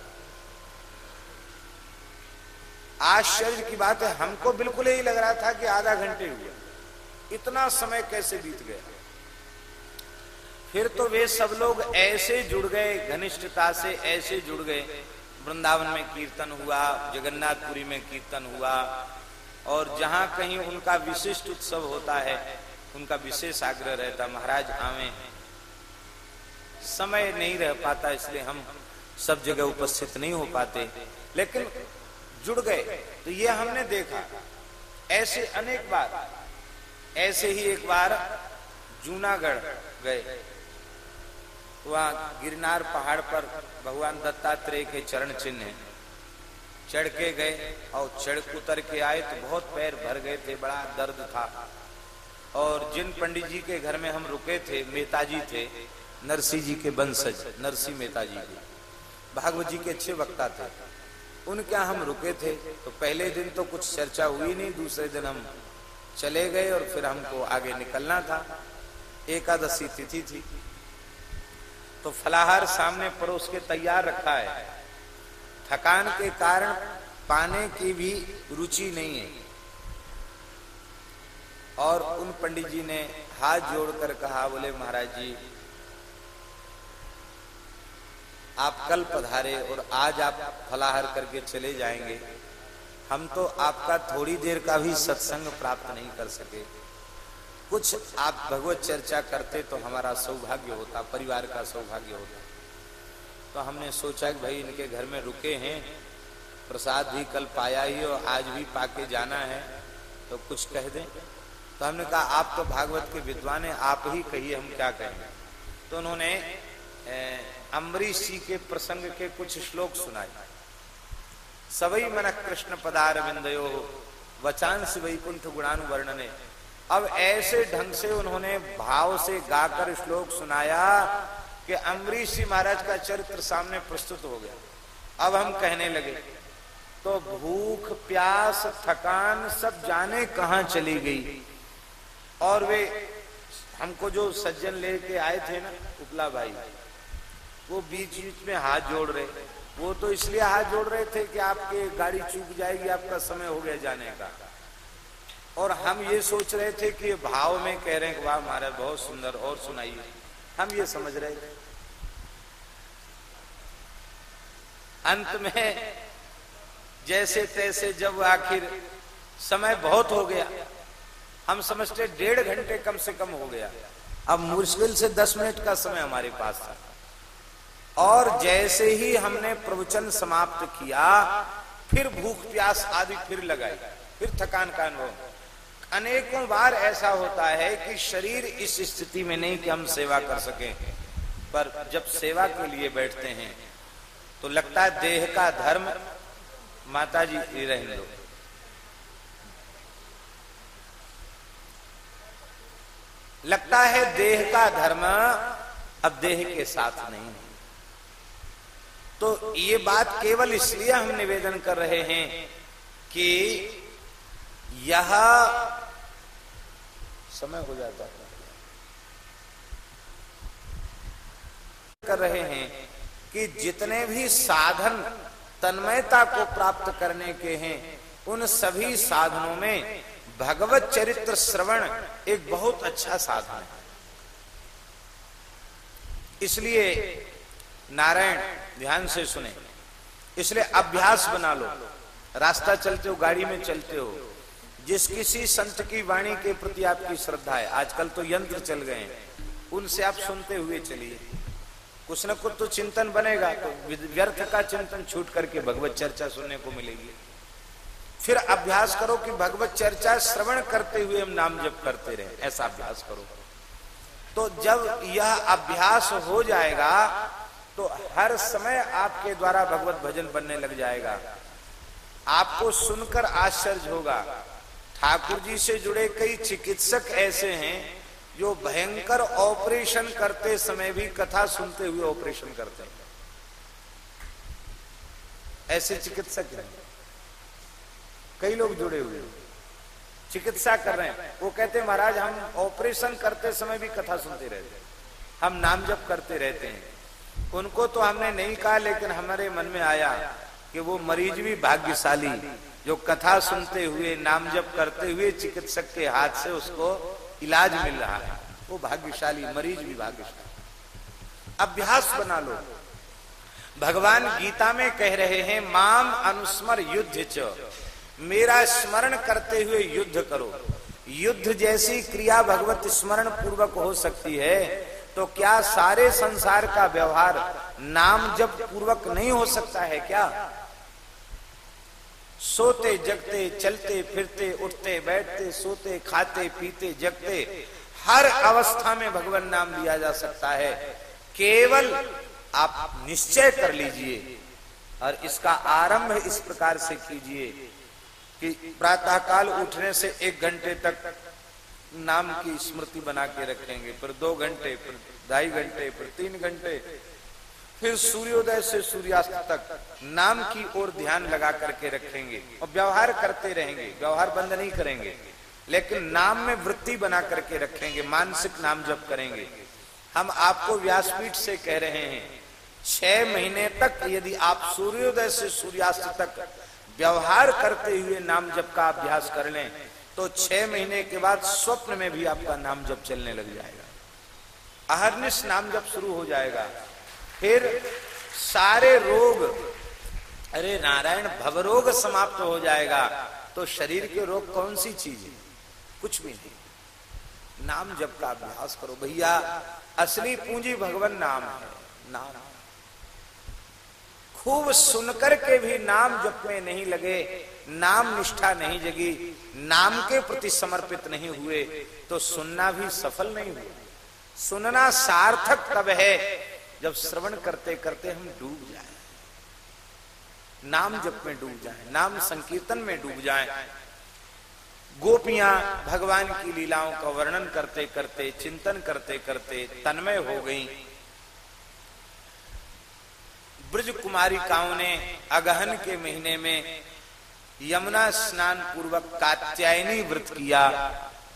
आश्चर्य की बात है, हमको बिल्कुल यही लग रहा था कि आधा घंटे हुआ। इतना समय कैसे बीत गया? फिर तो वे सब लोग ऐसे जुड़ गए, घनिष्ठता से ऐसे जुड़ गए। वृंदावन में कीर्तन हुआ, जगन्नाथपुरी में कीर्तन हुआ, और जहाँ कहीं उनका विशिष्ट उत्सव होता है, उनका विशेष आग्रह रहता महाराज, आवे। समय नहीं रह पाता, इसलिए हम सब जगह उपस्थित नहीं हो पाते। लेकिन जुड़ गए तो ये हमने देखा। ऐसे अनेक बार, ऐसे ही एक बार जूनागढ़ गए। वहाँ गिरनार पहाड़ पर भगवान दत्तात्रेय के चरण चिन्ह है। चढ़ के गए और चढ़ उतर के आए तो बहुत पैर भर गए थे बड़ा दर्द था। और जिन पंडित जी के घर में हम रुके थे मेहता जी थे नरसी जी के वंशज नरसी मेहता जी। के भागवत जी के अच्छे वक्ता थे। उनके हम रुके थे तो पहले दिन तो कुछ चर्चा हुई नहीं दूसरे दिन हम चले गए और फिर हमको आगे निकलना था। एकादशी तिथि थी, थी। तो फलाहार सामने परोस के तैयार रखा है। थकान के कारण पाने की भी रुचि नहीं है। और उन पंडित जी ने हाथ जोड़कर कहा, बोले, महाराज जी, आप कल पधारे और आज आप फलाहार करके चले जाएँगे। हम तो आपका थोड़ी देर का भी सत्संग प्राप्त नहीं कर सके। कुछ आप भगवत चर्चा करते तो हमारा सौभाग्य होता, परिवार का सौभाग्य होता। तो हमने सोचा कि भाई इनके घर में रुके हैं, प्रसाद भी कल पाया ही और आज भी पाके जाना है तो कुछ कह दें। तो हमने कहा, आप तो भागवत के विद्वान हैं, आप ही कहिए हम क्या कहेंगे। तो उन्होंने अम्बरीश जी के प्रसंग के कुछ श्लोक सुनाए। सवई मन कृष्ण पदार विंदयो वचांस वैकुंठ गुणानुवर्णने। अब ऐसे ढंग से उन्होंने भाव से गाकर श्लोक सुनाया कि अम्बरीश जी महाराज का चरित्र सामने प्रस्तुत हो गया। अब हम कहने लगे तो भूख, प्यास, थकान सब जाने कहा चली गई। और वे हमको जो सज्जन लेके आए थे ना, उपला भाई, वो बीच बीच में हाथ जोड़ रहे। वो तो इसलिए हाथ जोड़ रहे थे कि आपके गाड़ी चूक जाएगी, आपका समय हो गया जाने का। और हम ये सोच रहे थे कि भाव में कह रहे हैं वाह महाराज, बहुत सुंदर और सुनाइए। हम ये समझ रहे थे। अंत में जैसे तैसे जब आखिर समय बहुत हो गया, हम समझते डेढ़ घंटे कम से कम हो गया। अब मुश्किल से दस मिनट का समय हमारे पास था। और जैसे ही हमने प्रवचन समाप्त किया, फिर भूख प्यास आदि फिर लगाई, फिर थकान का अनुभव। अनेकों बार ऐसा होता है कि शरीर इस स्थिति में नहीं कि हम सेवा कर सकें, पर जब सेवा के लिए बैठते हैं तो लगता है देह का धर्म माता जी रहने दो लगता है देह का धर्म अब देह के साथ नहीं तो ये बात केवल इसलिए हम निवेदन कर रहे हैं कि यह समय हो जाता है। कर रहे हैं कि जितने भी साधन तन्मयता को प्राप्त करने के हैं, उन सभी साधनों में भगवत चरित्र श्रवण एक बहुत अच्छा साधन है। इसलिए नारायण, ध्यान से सुने। इसलिए अभ्यास बना लो। रास्ता चलते हो, गाड़ी में चलते हो। जिस किसी संत की वाणी के प्रति आपकी श्रद्धा है, आजकल तो यंत्र चल गए हैं, उनसे आप सुनते हुए चलिए। कुछ न कुछ तो चिंतन बनेगा तो व्यर्थ का चिंतन छूट करके भगवत चर्चा सुनने को मिलेगी। फिर अभ्यास करो कि भगवत चर्चा श्रवण करते हुए हम नाम जप करते रहे, ऐसा अभ्यास करो। तो जब यह अभ्यास हो जाएगा तो हर समय आपके द्वारा भगवत भजन बनने लग जाएगा। आपको सुनकर आश्चर्य होगा ठाकुर जी से जुड़े कई चिकित्सक ऐसे हैं जो भयंकर ऑपरेशन करते समय भी कथा सुनते हुए ऑपरेशन करते हैं। ऐसे चिकित्सक हैं। कई लोग जुड़े हुए चिकित्सा कर रहे हैं। वो कहते हैं, महाराज, हम ऑपरेशन करते समय भी कथा सुनते रहते हैं। हम नाम जप करते रहते हैं। उनको तो हमने नहीं कहा, लेकिन हमारे मन में आया कि वो मरीज़ भी भाग्यशाली जो कथा सुनते हुए, नाम जप करते हुए चिकित्सक के हाथ से उसको इलाज मिल रहा है। वो भाग्यशाली, मरीज़ भी भाग्यशाली। अभ्यास बना लो। भगवान गीता में कह रहे हैं, माम अनुस्मर युद्ध च। मेरा स्मरण करते हुए युद्ध करो। युद्ध जैसी क्रिया भगवत स्मरण पूर्वक हो सकती है तो क्या सारे संसार का व्यवहार नाम जब पूर्वक नहीं हो सकता है क्या? सोते, जगते, चलते, फिरते, उठते, बैठते, सोते, खाते, पीते, जगते। हर अवस्था में भगवान नाम लिया जा सकता है। केवल आप निश्चय कर लीजिए और इसका आरंभ इस प्रकार से कीजिए कि प्रातः काल उठने से एक घंटे तक नाम की स्मृति बना के रखेंगे। फिर दो घंटे, फिर ढाई घंटे, फिर तीन घंटे फिर सूर्योदय से सूर्यास्त तक नाम की ओर ध्यान लगा करके रखेंगे और व्यवहार करते रहेंगे, व्यवहार बंद नहीं करेंगे, लेकिन नाम में वृत्ति बना करके रखेंगे, मानसिक नाम जप करेंगे। हम आपको व्यासपीठ से कह रहे हैं, छह महीने तक यदि आप सूर्योदय से सूर्यास्त तक व्यवहार करते हुए नाम जप का अभ्यास कर लें तो छह महीने के बाद स्वप्न में भी आपका नाम जप चलने लग जाएगा। अहरनिश नाम जप शुरू हो जाएगा। फिर सारे रोग, अरे नारायण, भवरोग समाप्त हो जाएगा। तो शरीर के रोग कौन सी चीज़ है? कुछ भी नहीं। नाम जप का अभ्यास करो। भैया, असली पूंजी भगवान नाम है। नाम। खूब सुनकर के भी नाम जप में नहीं लगे, नाम निष्ठा नहीं जगी, नाम के प्रति समर्पित नहीं हुए तो सुनना भी सफल नहीं हुआ। सुनना सार्थक तब है जब श्रवण करते करते हम डूब जाए। नाम जप में डूब जाए, नाम संकीर्तन में डूब जाए। गोपियाँ भगवान की लीलाओं का वर्णन करते करते, चिंतन करते करते तन्मय हो गईं। ब्रज कुमारिकाओं ने अगहन के महीने में यमुना स्नान पूर्वक कात्यायनी व्रत किया।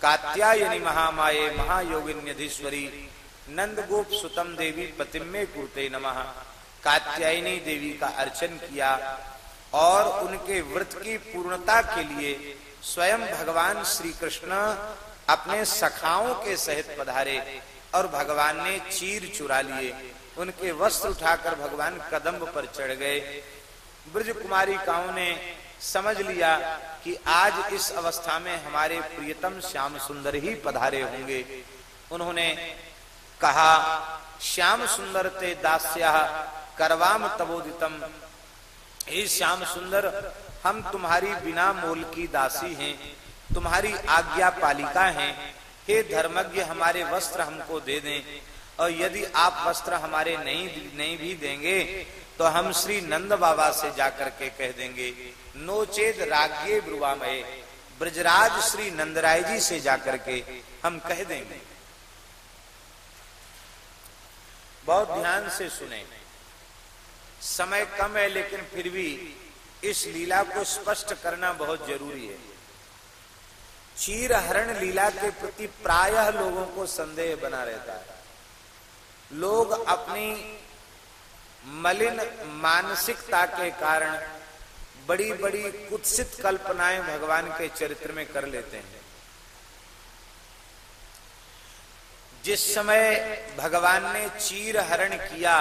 कात्यायनी महामाये, महायोगिन्यधीश्वरी नंद गोप सुतम देवी पतिम्मे कुरते नमः। कात्यायनी देवी का अर्चन किया और उनके व्रत की पूर्णता के लिए स्वयं भगवान श्री कृष्ण अपने सखाओं के सहित पधारे और भगवान ने चीर चुरा लिए। उनके वस्त्र उठाकर भगवान कदम पर चढ़ गए। ब्रज कुमारी काओ ने समझ लिया कि आज इस अवस्था में हमारे प्रियतम श्याम सुंदर ही पधारे होंगे। उन्होंने कहा, श्याम सुंदर ते दास्या करवाम तबोदितम हे श्याम सुंदर, हम तुम्हारी बिना मोल की दासी हैं, तुम्हारी आज्ञा पालिका हैं। हे धर्मज्ञ, हमारे वस्त्र हमको दे दें, और यदि आप वस्त्र हमारे नहीं नहीं भी देंगे तो हम श्री नंद बाबा से जाकर के कह देंगे, नोचेद राज्य ब्रुवामय। ब्रजराज श्री नंदराय जी से जाकर के हम कह देंगे। बहुत ध्यान से सुने। समय कम है, लेकिन फिर भी इस लीला को स्पष्ट करना बहुत ज़रूरी है। चीर हरण लीला के प्रति प्रायः लोगों को संदेह बना रहता है। लोग अपनी मलिन मानसिकता के कारण बड़ी बड़ी कुत्सित कल्पनाएँ भगवान के चरित्र में कर लेते हैं। जिस समय भगवान ने चीर हरण किया,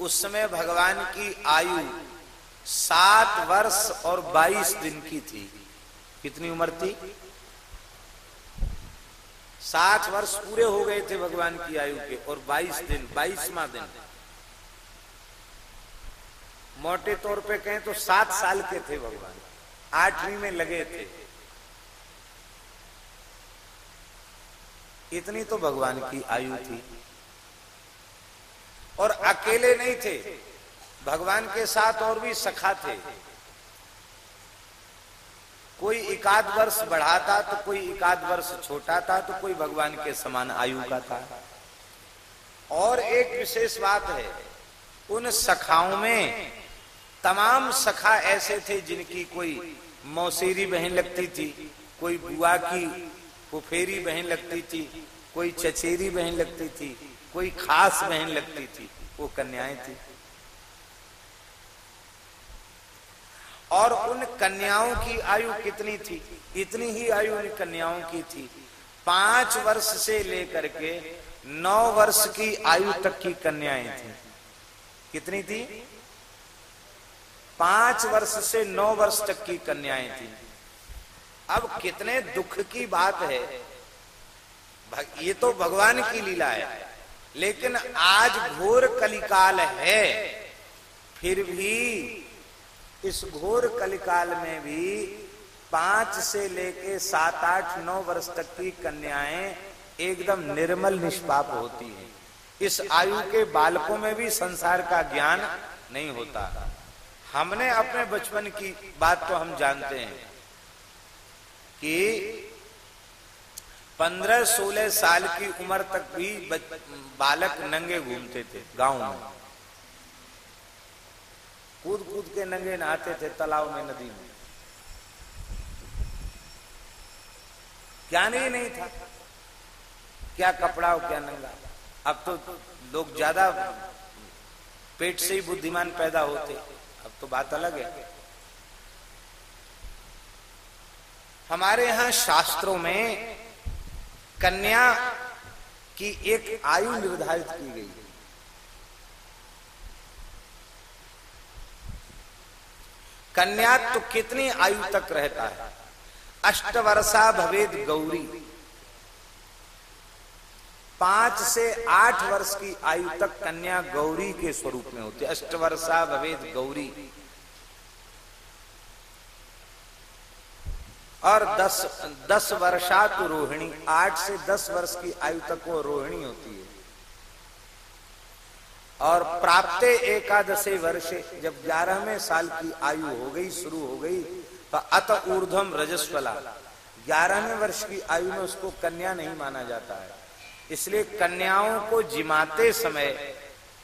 उस समय भगवान की आयु सात वर्ष और बाईस दिन की थी। कितनी उम्र थी? साठ वर्ष पूरे हो गए थे भगवान की आयु के और बाईस दिन, बाईसवा दिन। मोटे तौर पे कहें तो सात साल के थे भगवान। आठवीं में लगे थे। इतनी तो भगवान की आयु थी। और अकेले नहीं थे। भगवान के साथ और भी सखा थे। कोई एकाध वर्ष बढ़ा था तो कोई एकाध वर्ष छोटा था तो कोई भगवान के समान आयु का था। और एक विशेष बात है, उन सखाओं में तमाम सखा ऐसे थे जिनकी कोई मौसेरी बहन लगती थी, कोई बुआ की फुफेरी बहन लगती थी, कोई चचेरी बहन लगती थी, कोई खास बहन लगती थी, वो कन्याएँ थी। और उन कन्याओं की आयु कितनी थी? इतनी ही आयु उन कन्याओं की थी। पाँच वर्ष से लेकर के नौ वर्ष की आयु तक की कन्याएँ थी। कितनी थी? पाँच वर्ष से नौ वर्ष तक की कन्याएँ थी। अब कितने दुख की बात है। ये तो भगवान की लीला है। लेकिन आज घोर कलिकाल है। फिर भी इस घोर कलिकाल में भी पाँच से लेके सात आठ नौ वर्ष तक की कन्याएँ एकदम निर्मल निष्पाप होती है। इस आयु के बालकों में भी संसार का ज्ञान नहीं होता। हमने अपने बचपन की बात तो हम जानते हैं। कि पंद्रह सोलह साल की उम्र तक भी बालक नंगे घूमते थे, गाँव में। कूद कूद के नंगे नहाते थे तालाब में, नदी में। ज्ञान ही नहीं था। क्या कपड़ा हो क्या नंगा। अब तो लोग ज़्यादा पेट से ही बुद्धिमान पैदा होते। अब तो बात अलग है। हमारे यहाँ शास्त्रों में कन्या की एक आयु निर्धारित की गई है। कन्या तो कितनी आयु तक रहता है? अष्ट वर्षा भवेद गौरी। पाँच से आठ वर्ष की आयु तक कन्या गौरी के स्वरूप में होती है। अष्ट वर्षा भवेद गौरी। और दस दस वर्षा तो रोहिणी, आठ से दस वर्ष की आयु तक वो रोहिणी होती है। और प्राप्त एकादशे वर्षे, जब ग्यारहवें साल की आयु हो गई, शुरू हो गई तो अत ऊर्धम रजस्वला। ग्यारहवें वर्ष की आयु में उसको कन्या नहीं माना जाता है। इसलिए कन्याओं को जिमाते समय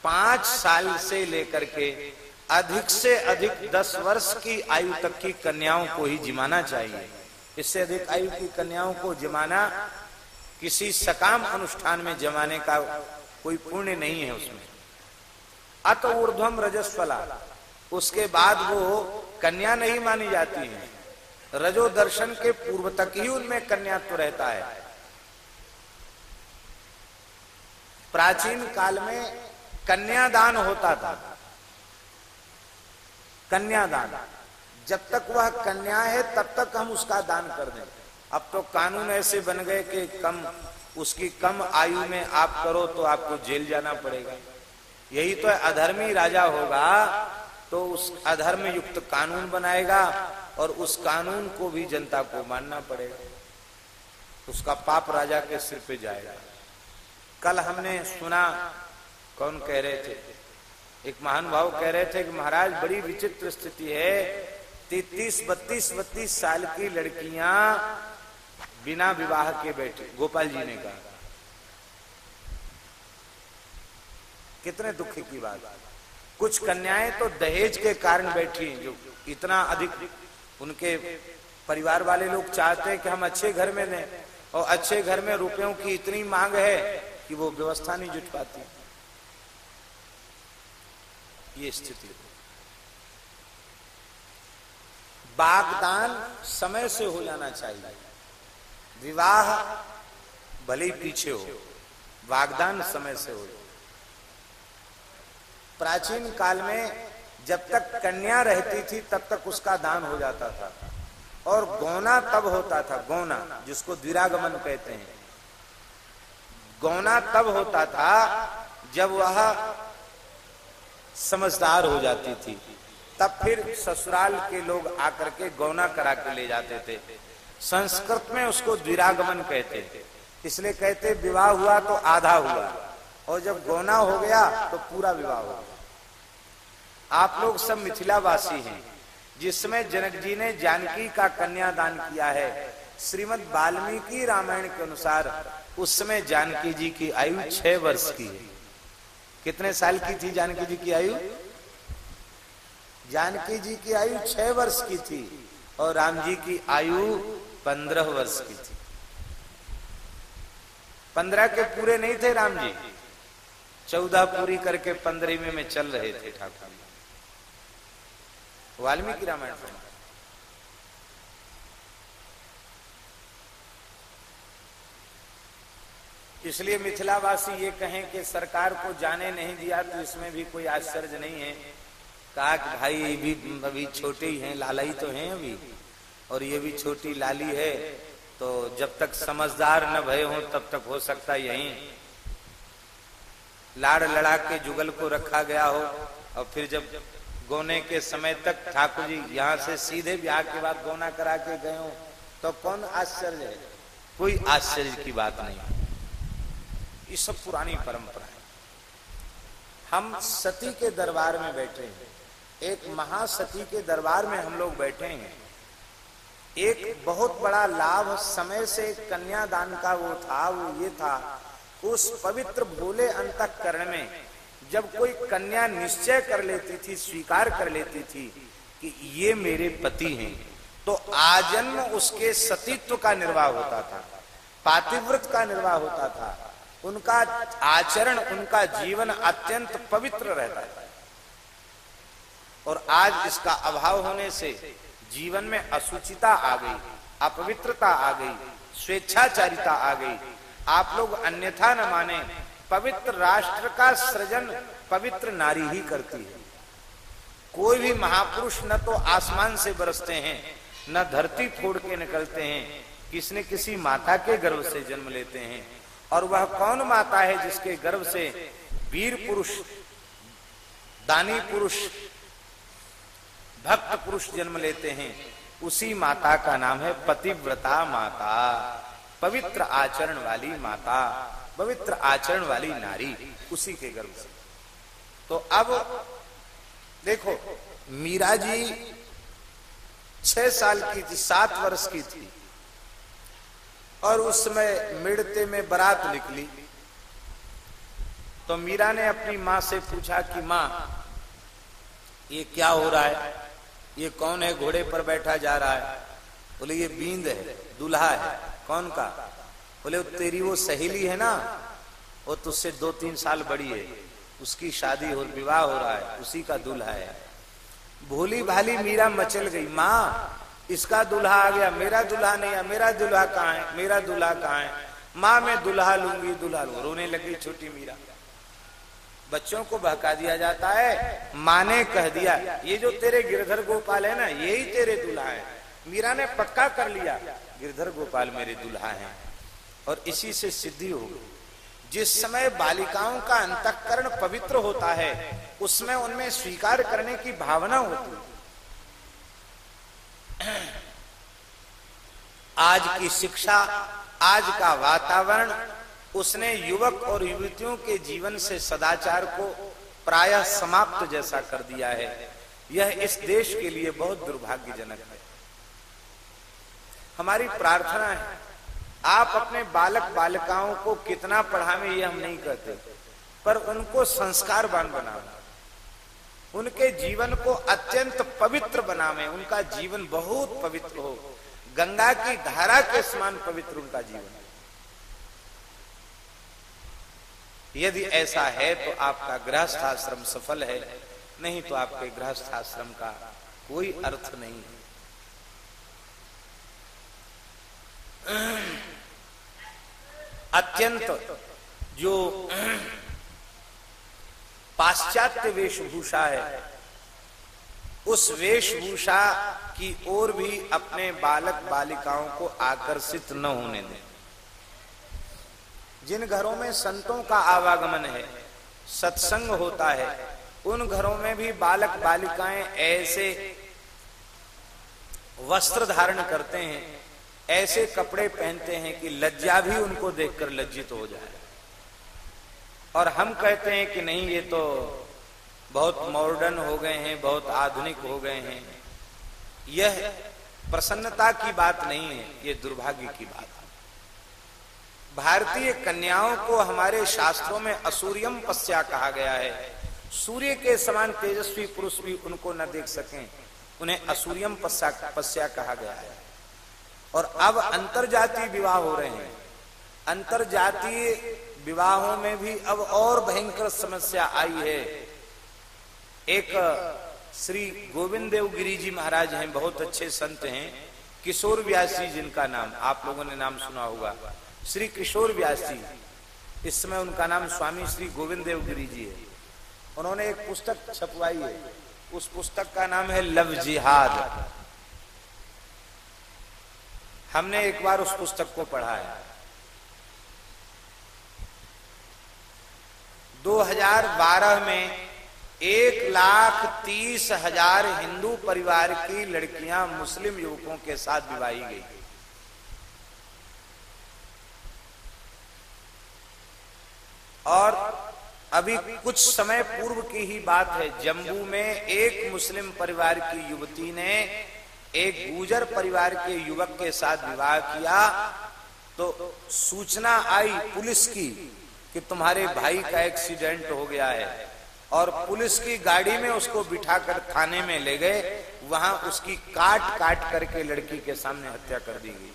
पाँच साल से लेकर के अधिक से अधिक दस वर्ष की आयु तक की कन्याओं को ही जिमाना चाहिए। इससे अधिक आयु की कन्याओं को जमाना किसी सकाम अनुष्ठान में जमाने का कोई पुण्य नहीं है उसमें। अत ऊर्धम रजस्वला। उसके बाद वो कन्या नहीं मानी जाती है। रजो दर्शन के पूर्व तक ही उनमें कन्यात्व रहता है। प्राचीन काल में कन्यादान होता था। कन्यादान। जब तक वह कन्या है, तब तक हम उसका दान कर दें। अब तो कानून ऐसे बन गए कि कम, उसकी कम आयु में आप करो तो आपको जेल जाना पड़ेगा। यही तो अधर्मी राजा होगा तो उस अधर्म युक्त कानून बनाएगा और उस कानून को भी जनता को मानना पड़ेगा। उसका पाप राजा के सिर पे जाएगा। कल हमने सुना, कौन कह रहे थे? एक महान भाव कह रहे थे कि महाराज, बड़ी विचित्र स्थिति है। तैतीस, बत्तीस बत्तीस साल की लड़कियाँ बिना विवाह के बैठे। गोपाल जी ने कहा। कितने दुख की बात। कुछ कन्याएँ तो दहेज के कारण बैठी हैं, जो इतना अधिक उनके परिवार वाले लोग चाहते हैं कि हम अच्छे घर में दें, और अच्छे घर में रुपयों की इतनी मांग है कि वो व्यवस्था नहीं जुट पाती। ये स्थिति बागदान समय से हो जाना चाहिए। विवाह भले पीछे हो वागदान समय से हो। प्राचीन काल में जब तक कन्या रहती थी, तब तक उसका दान हो जाता था। और गौना तब होता था, गौना, जिसको द्विरागमन कहते हैं। गौना तब होता था जब वह समझदार हो जाती थी। तब फिर ससुराल के लोग आकर के गौना करा के ले जाते थे। संस्कृत में उसको द्विरागमन कहते थे। इसलिए कहते, विवाह हुआ तो आधा हुआ। और जब गौना हो गया तो पूरा विवाह हो गया। आप लोग सब मिथिलावासी हैं, जिसमें जनक जी ने जानकी का कन्यादान किया है। श्रीमद वाल्मीकि रामायण के अनुसार उस समय जानकी जी की आयु छह वर्ष की है। कितने साल की थी जानकी जी की आयु? जानकी जी की आयु छह वर्ष की थी और राम जी की आयु पंद्रह वर्ष की थी। पंद्रह के पूरे नहीं थे राम जी। चौदह पूरी करके पंद्रहवीं में चल रहे थे ठाकुर। वाल्मीकि रामायण पढ़ना इसलिए मिथिलावासी ये कहें कि सरकार को जाने नहीं दिया तो इसमें भी कोई आश्चर्य नहीं है। कहा कि भाई भी, अभी छोटे ही हैं लाला ही तो हैं अभी। और ये भी छोटी लाली है तो जब तक समझदार न भय हो, तब तक हो सकता यही। लाड़ लड़ा के जुगल को रखा गया हो, और फिर जब गोने के समय तक ठाकुर जी यहाँ से सीधे ब्याह के बाद गोना करा के गए हो तो कौन आश्चर्य है? कोई आश्चर्य की बात नहीं। ये सब पुरानी परंपरा है। हम सती के दरबार में बैठे हैं। एक महासती के दरबार में हम लोग बैठे हैं। एक बहुत बड़ा लाभ समय से कन्यादान का वो था, वो ये था, उस पवित्र भोले अंतकरण में जब कोई कन्या निश्चय कर लेती थी, स्वीकार कर लेती थी कि ये मेरे पति हैं तो आजन्म उसके सतीत्व का निर्वाह होता था, पातिव्रत का निर्वाह होता था। उनका आचरण, उनका जीवन अत्यंत पवित्र रहता है और आज इसका अभाव होने से जीवन में असुचिता आ गई, अपवित्रता आ गई, स्वेच्छाचारिता आ गई। आप लोग अन्यथा न माने, पवित्र राष्ट्र का सृजन पवित्र नारी ही करती है। कोई भी महापुरुष न तो आसमान से बरसते हैं, न धरती फोड़ के निकलते हैं, किसने किसी माता के गर्भ से जन्म लेते हैं। और वह कौन माता है जिसके गर्भ से वीर पुरुष, दानी पुरुष भक्त पुरुष जन्म लेते हैं। उसी माता का नाम है पतिव्रता माता। पवित्र आचरण वाली माता, पवित्र आचरण वाली नारी, उसी के गर्भ से। तो अब देखो, मीरा जी छह साल की थी, सात वर्ष की थी। और उस समय मिड़ते में बारात निकली। तो मीरा ने अपनी माँ से पूछा कि, माँ, ये क्या हो रहा है? ये कौन है घोड़े पर बैठा जा रहा है? बोले, ये बींद है, दूल्हा है। कौन का? बोले तेरी वो सहेली है ना? वो तुझसे दो तीन साल बड़ी है। उसकी शादी हो, विवाह हो रहा है। उसी का दूल्हा है। भोली भाली मीरा मचल गई। माँ, इसका दूल्हा आ गया। मेरा दूल्हा नहीं है। मेरा दूल्हा कहाँ है? मेरा दूल्हा कहाँ है? माँ, मैं दूल्हा लूँगी, दूल्हा लू रोने लगी छोटी मीरा। बच्चों को बहका दिया जाता है, माँ ने कह दिया, ये जो तेरे गिरधर गोपाल है ना, यही तेरे दूल्हा है। मीरा ने पक्का कर लिया, गिरधर गोपाल मेरे दूल्हा है। और इसी से सिद्धि हो जिस समय बालिकाओं का अंतकरण पवित्र होता है उसमें उनमें स्वीकार करने की भावना होती है। आज की शिक्षा, आज का वातावरण उसने युवक और युवतियों के जीवन से सदाचार को प्रायः समाप्त जैसा कर दिया है। यह इस देश के लिए बहुत दुर्भाग्यजनक है। हमारी प्रार्थना है, आप अपने बालक बालिकाओं को कितना पढ़ावे ये हम नहीं कहते पर उनको संस्कारवान बनावे उनके जीवन को अत्यंत पवित्र बनावे, उनका जीवन बहुत पवित्र हो। गंगा की धारा के समान पवित्र उनका जीवन यदि ऐसा है तो आपका गृहस्थाश्रम सफल है, नहीं तो आपके गृहस्थाश्रम का कोई अर्थ नहीं है। अत्यंत जो पाश्चात्य वेशभूषा है, उस वेशभूषा की ओर भी अपने बालक बालिकाओं को आकर्षित न होने दें। जिन घरों में संतों का आवागमन है, सत्संग होता है, उन घरों में भी बालक बालिकाएँ ऐसे वस्त्र धारण करते हैं, ऐसे कपड़े पहनते हैं कि लज्जा भी उनको देखकर लज्जित हो जाए। और हम कहते हैं कि नहीं, ये तो बहुत मॉडर्न हो गए हैं, बहुत आधुनिक हो गए हैं। यह प्रसन्नता की बात नहीं है, ये दुर्भाग्य की बात है। भारतीय कन्याओं को हमारे शास्त्रों में असूर्यम पश्या कहा गया है। सूर्य के समान तेजस्वी पुरुष भी उनको न देख सकें, उन्हें असूर्यम पश्या कहा गया है। और अब अंतरजातीय विवाह हो रहे हैं। अंतरजातीय विवाहों में भी अब और भयंकर समस्या आई है। एक, श्री गोविंद देव गिरी जी महाराज हैं, बहुत अच्छे संत हैं, किशोर व्यासी जिनका नाम, आप लोगों ने नाम सुना होगा। श्री किशोर व्यास जी। इस समय उनका नाम स्वामी श्री गोविंद देव गिरी जी है। उन्होंने एक पुस्तक छपवाई है। उस पुस्तक का नाम है लव जिहाद। हमने एक बार उस पुस्तक को पढ़ा है। 2012 में एक लाख तीस हज़ार हिंदू परिवार की लड़कियाँ मुस्लिम युवकों के साथ विवाही गई। और अभी कुछ समय पूर्व की ही बात है, जम्मू में एक मुस्लिम परिवार की युवती ने एक गुजर परिवार के युवक के साथ विवाह किया। तो सूचना आई पुलिस की कि तुम्हारे भाई का एक्सीडेंट हो गया है और पुलिस की गाड़ी में उसको बिठाकर थाने में ले गए। वहाँ उसकी काट काट करके लड़की के सामने हत्या कर दी गई।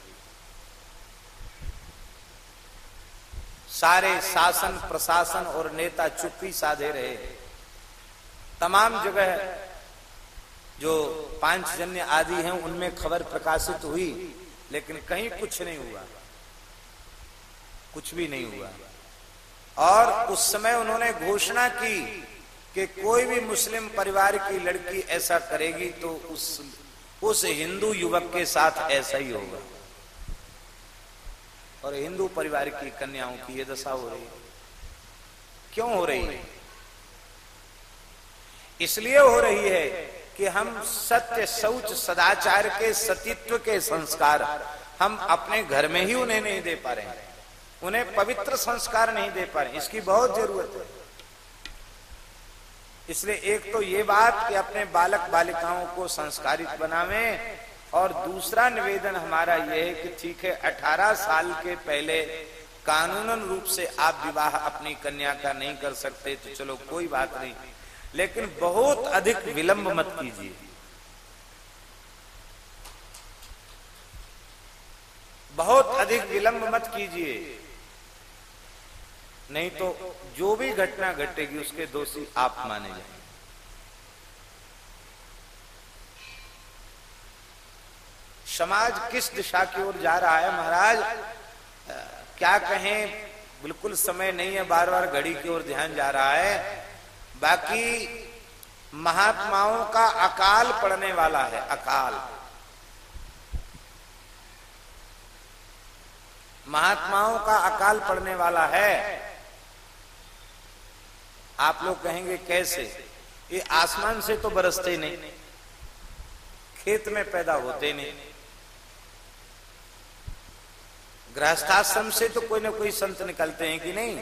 सारे शासन, प्रशासन और नेता चुप्पी साधे रहे। तमाम जगह जो पाँच जन्य आदि हैं, उनमें खबर प्रकाशित हुई, लेकिन कहीं कुछ नहीं हुआ। कुछ भी नहीं हुआ। और उस समय उन्होंने घोषणा की कि कोई भी मुस्लिम परिवार की लड़की ऐसा करेगी तो उस उस हिंदू युवक के साथ ऐसा ही होगा। और हिंदू परिवार की कन्याओं की यह दशा हो रही क्यों हो रही है? इसलिए हो रही है कि हम सत्य शौच सदाचार के सतीत्व के संस्कार हम अपने घर में ही उन्हें नहीं दे पा रहे हैं। उन्हें पवित्र संस्कार नहीं दे पा रहे इसकी बहुत ज़रूरत है। इसलिए एक तो ये बात कि अपने बालक बालिकाओं को संस्कारित बनावे और दूसरा निवेदन हमारा यह है कि ठीक है 18 साल के पहले कानूनन रूप से आप विवाह अपनी कन्या का नहीं कर सकते तो चलो कोई बात नहीं। लेकिन बहुत अधिक विलंब मत कीजिए। बहुत अधिक विलंब मत कीजिए। नहीं तो जो भी घटना घटेगी, उसके दोषी आप माने जाएँगे। समाज किस दिशा की ओर जा रहा है? महाराज क्या कहें? बिल्कुल समय नहीं है बार बार घड़ी की ओर ध्यान जा रहा है। बाकी महात्माओं का अकाल पड़ने वाला है, अकाल। महात्माओं का अकाल पड़ने वाला है। आप लोग कहेंगे, कैसे? ये आसमान से तो बरसते नहीं। खेत में पैदा होते नहीं। गृहस्थाश्रम से तो कोई ना कोई संत निकलते हैं कि नहीं?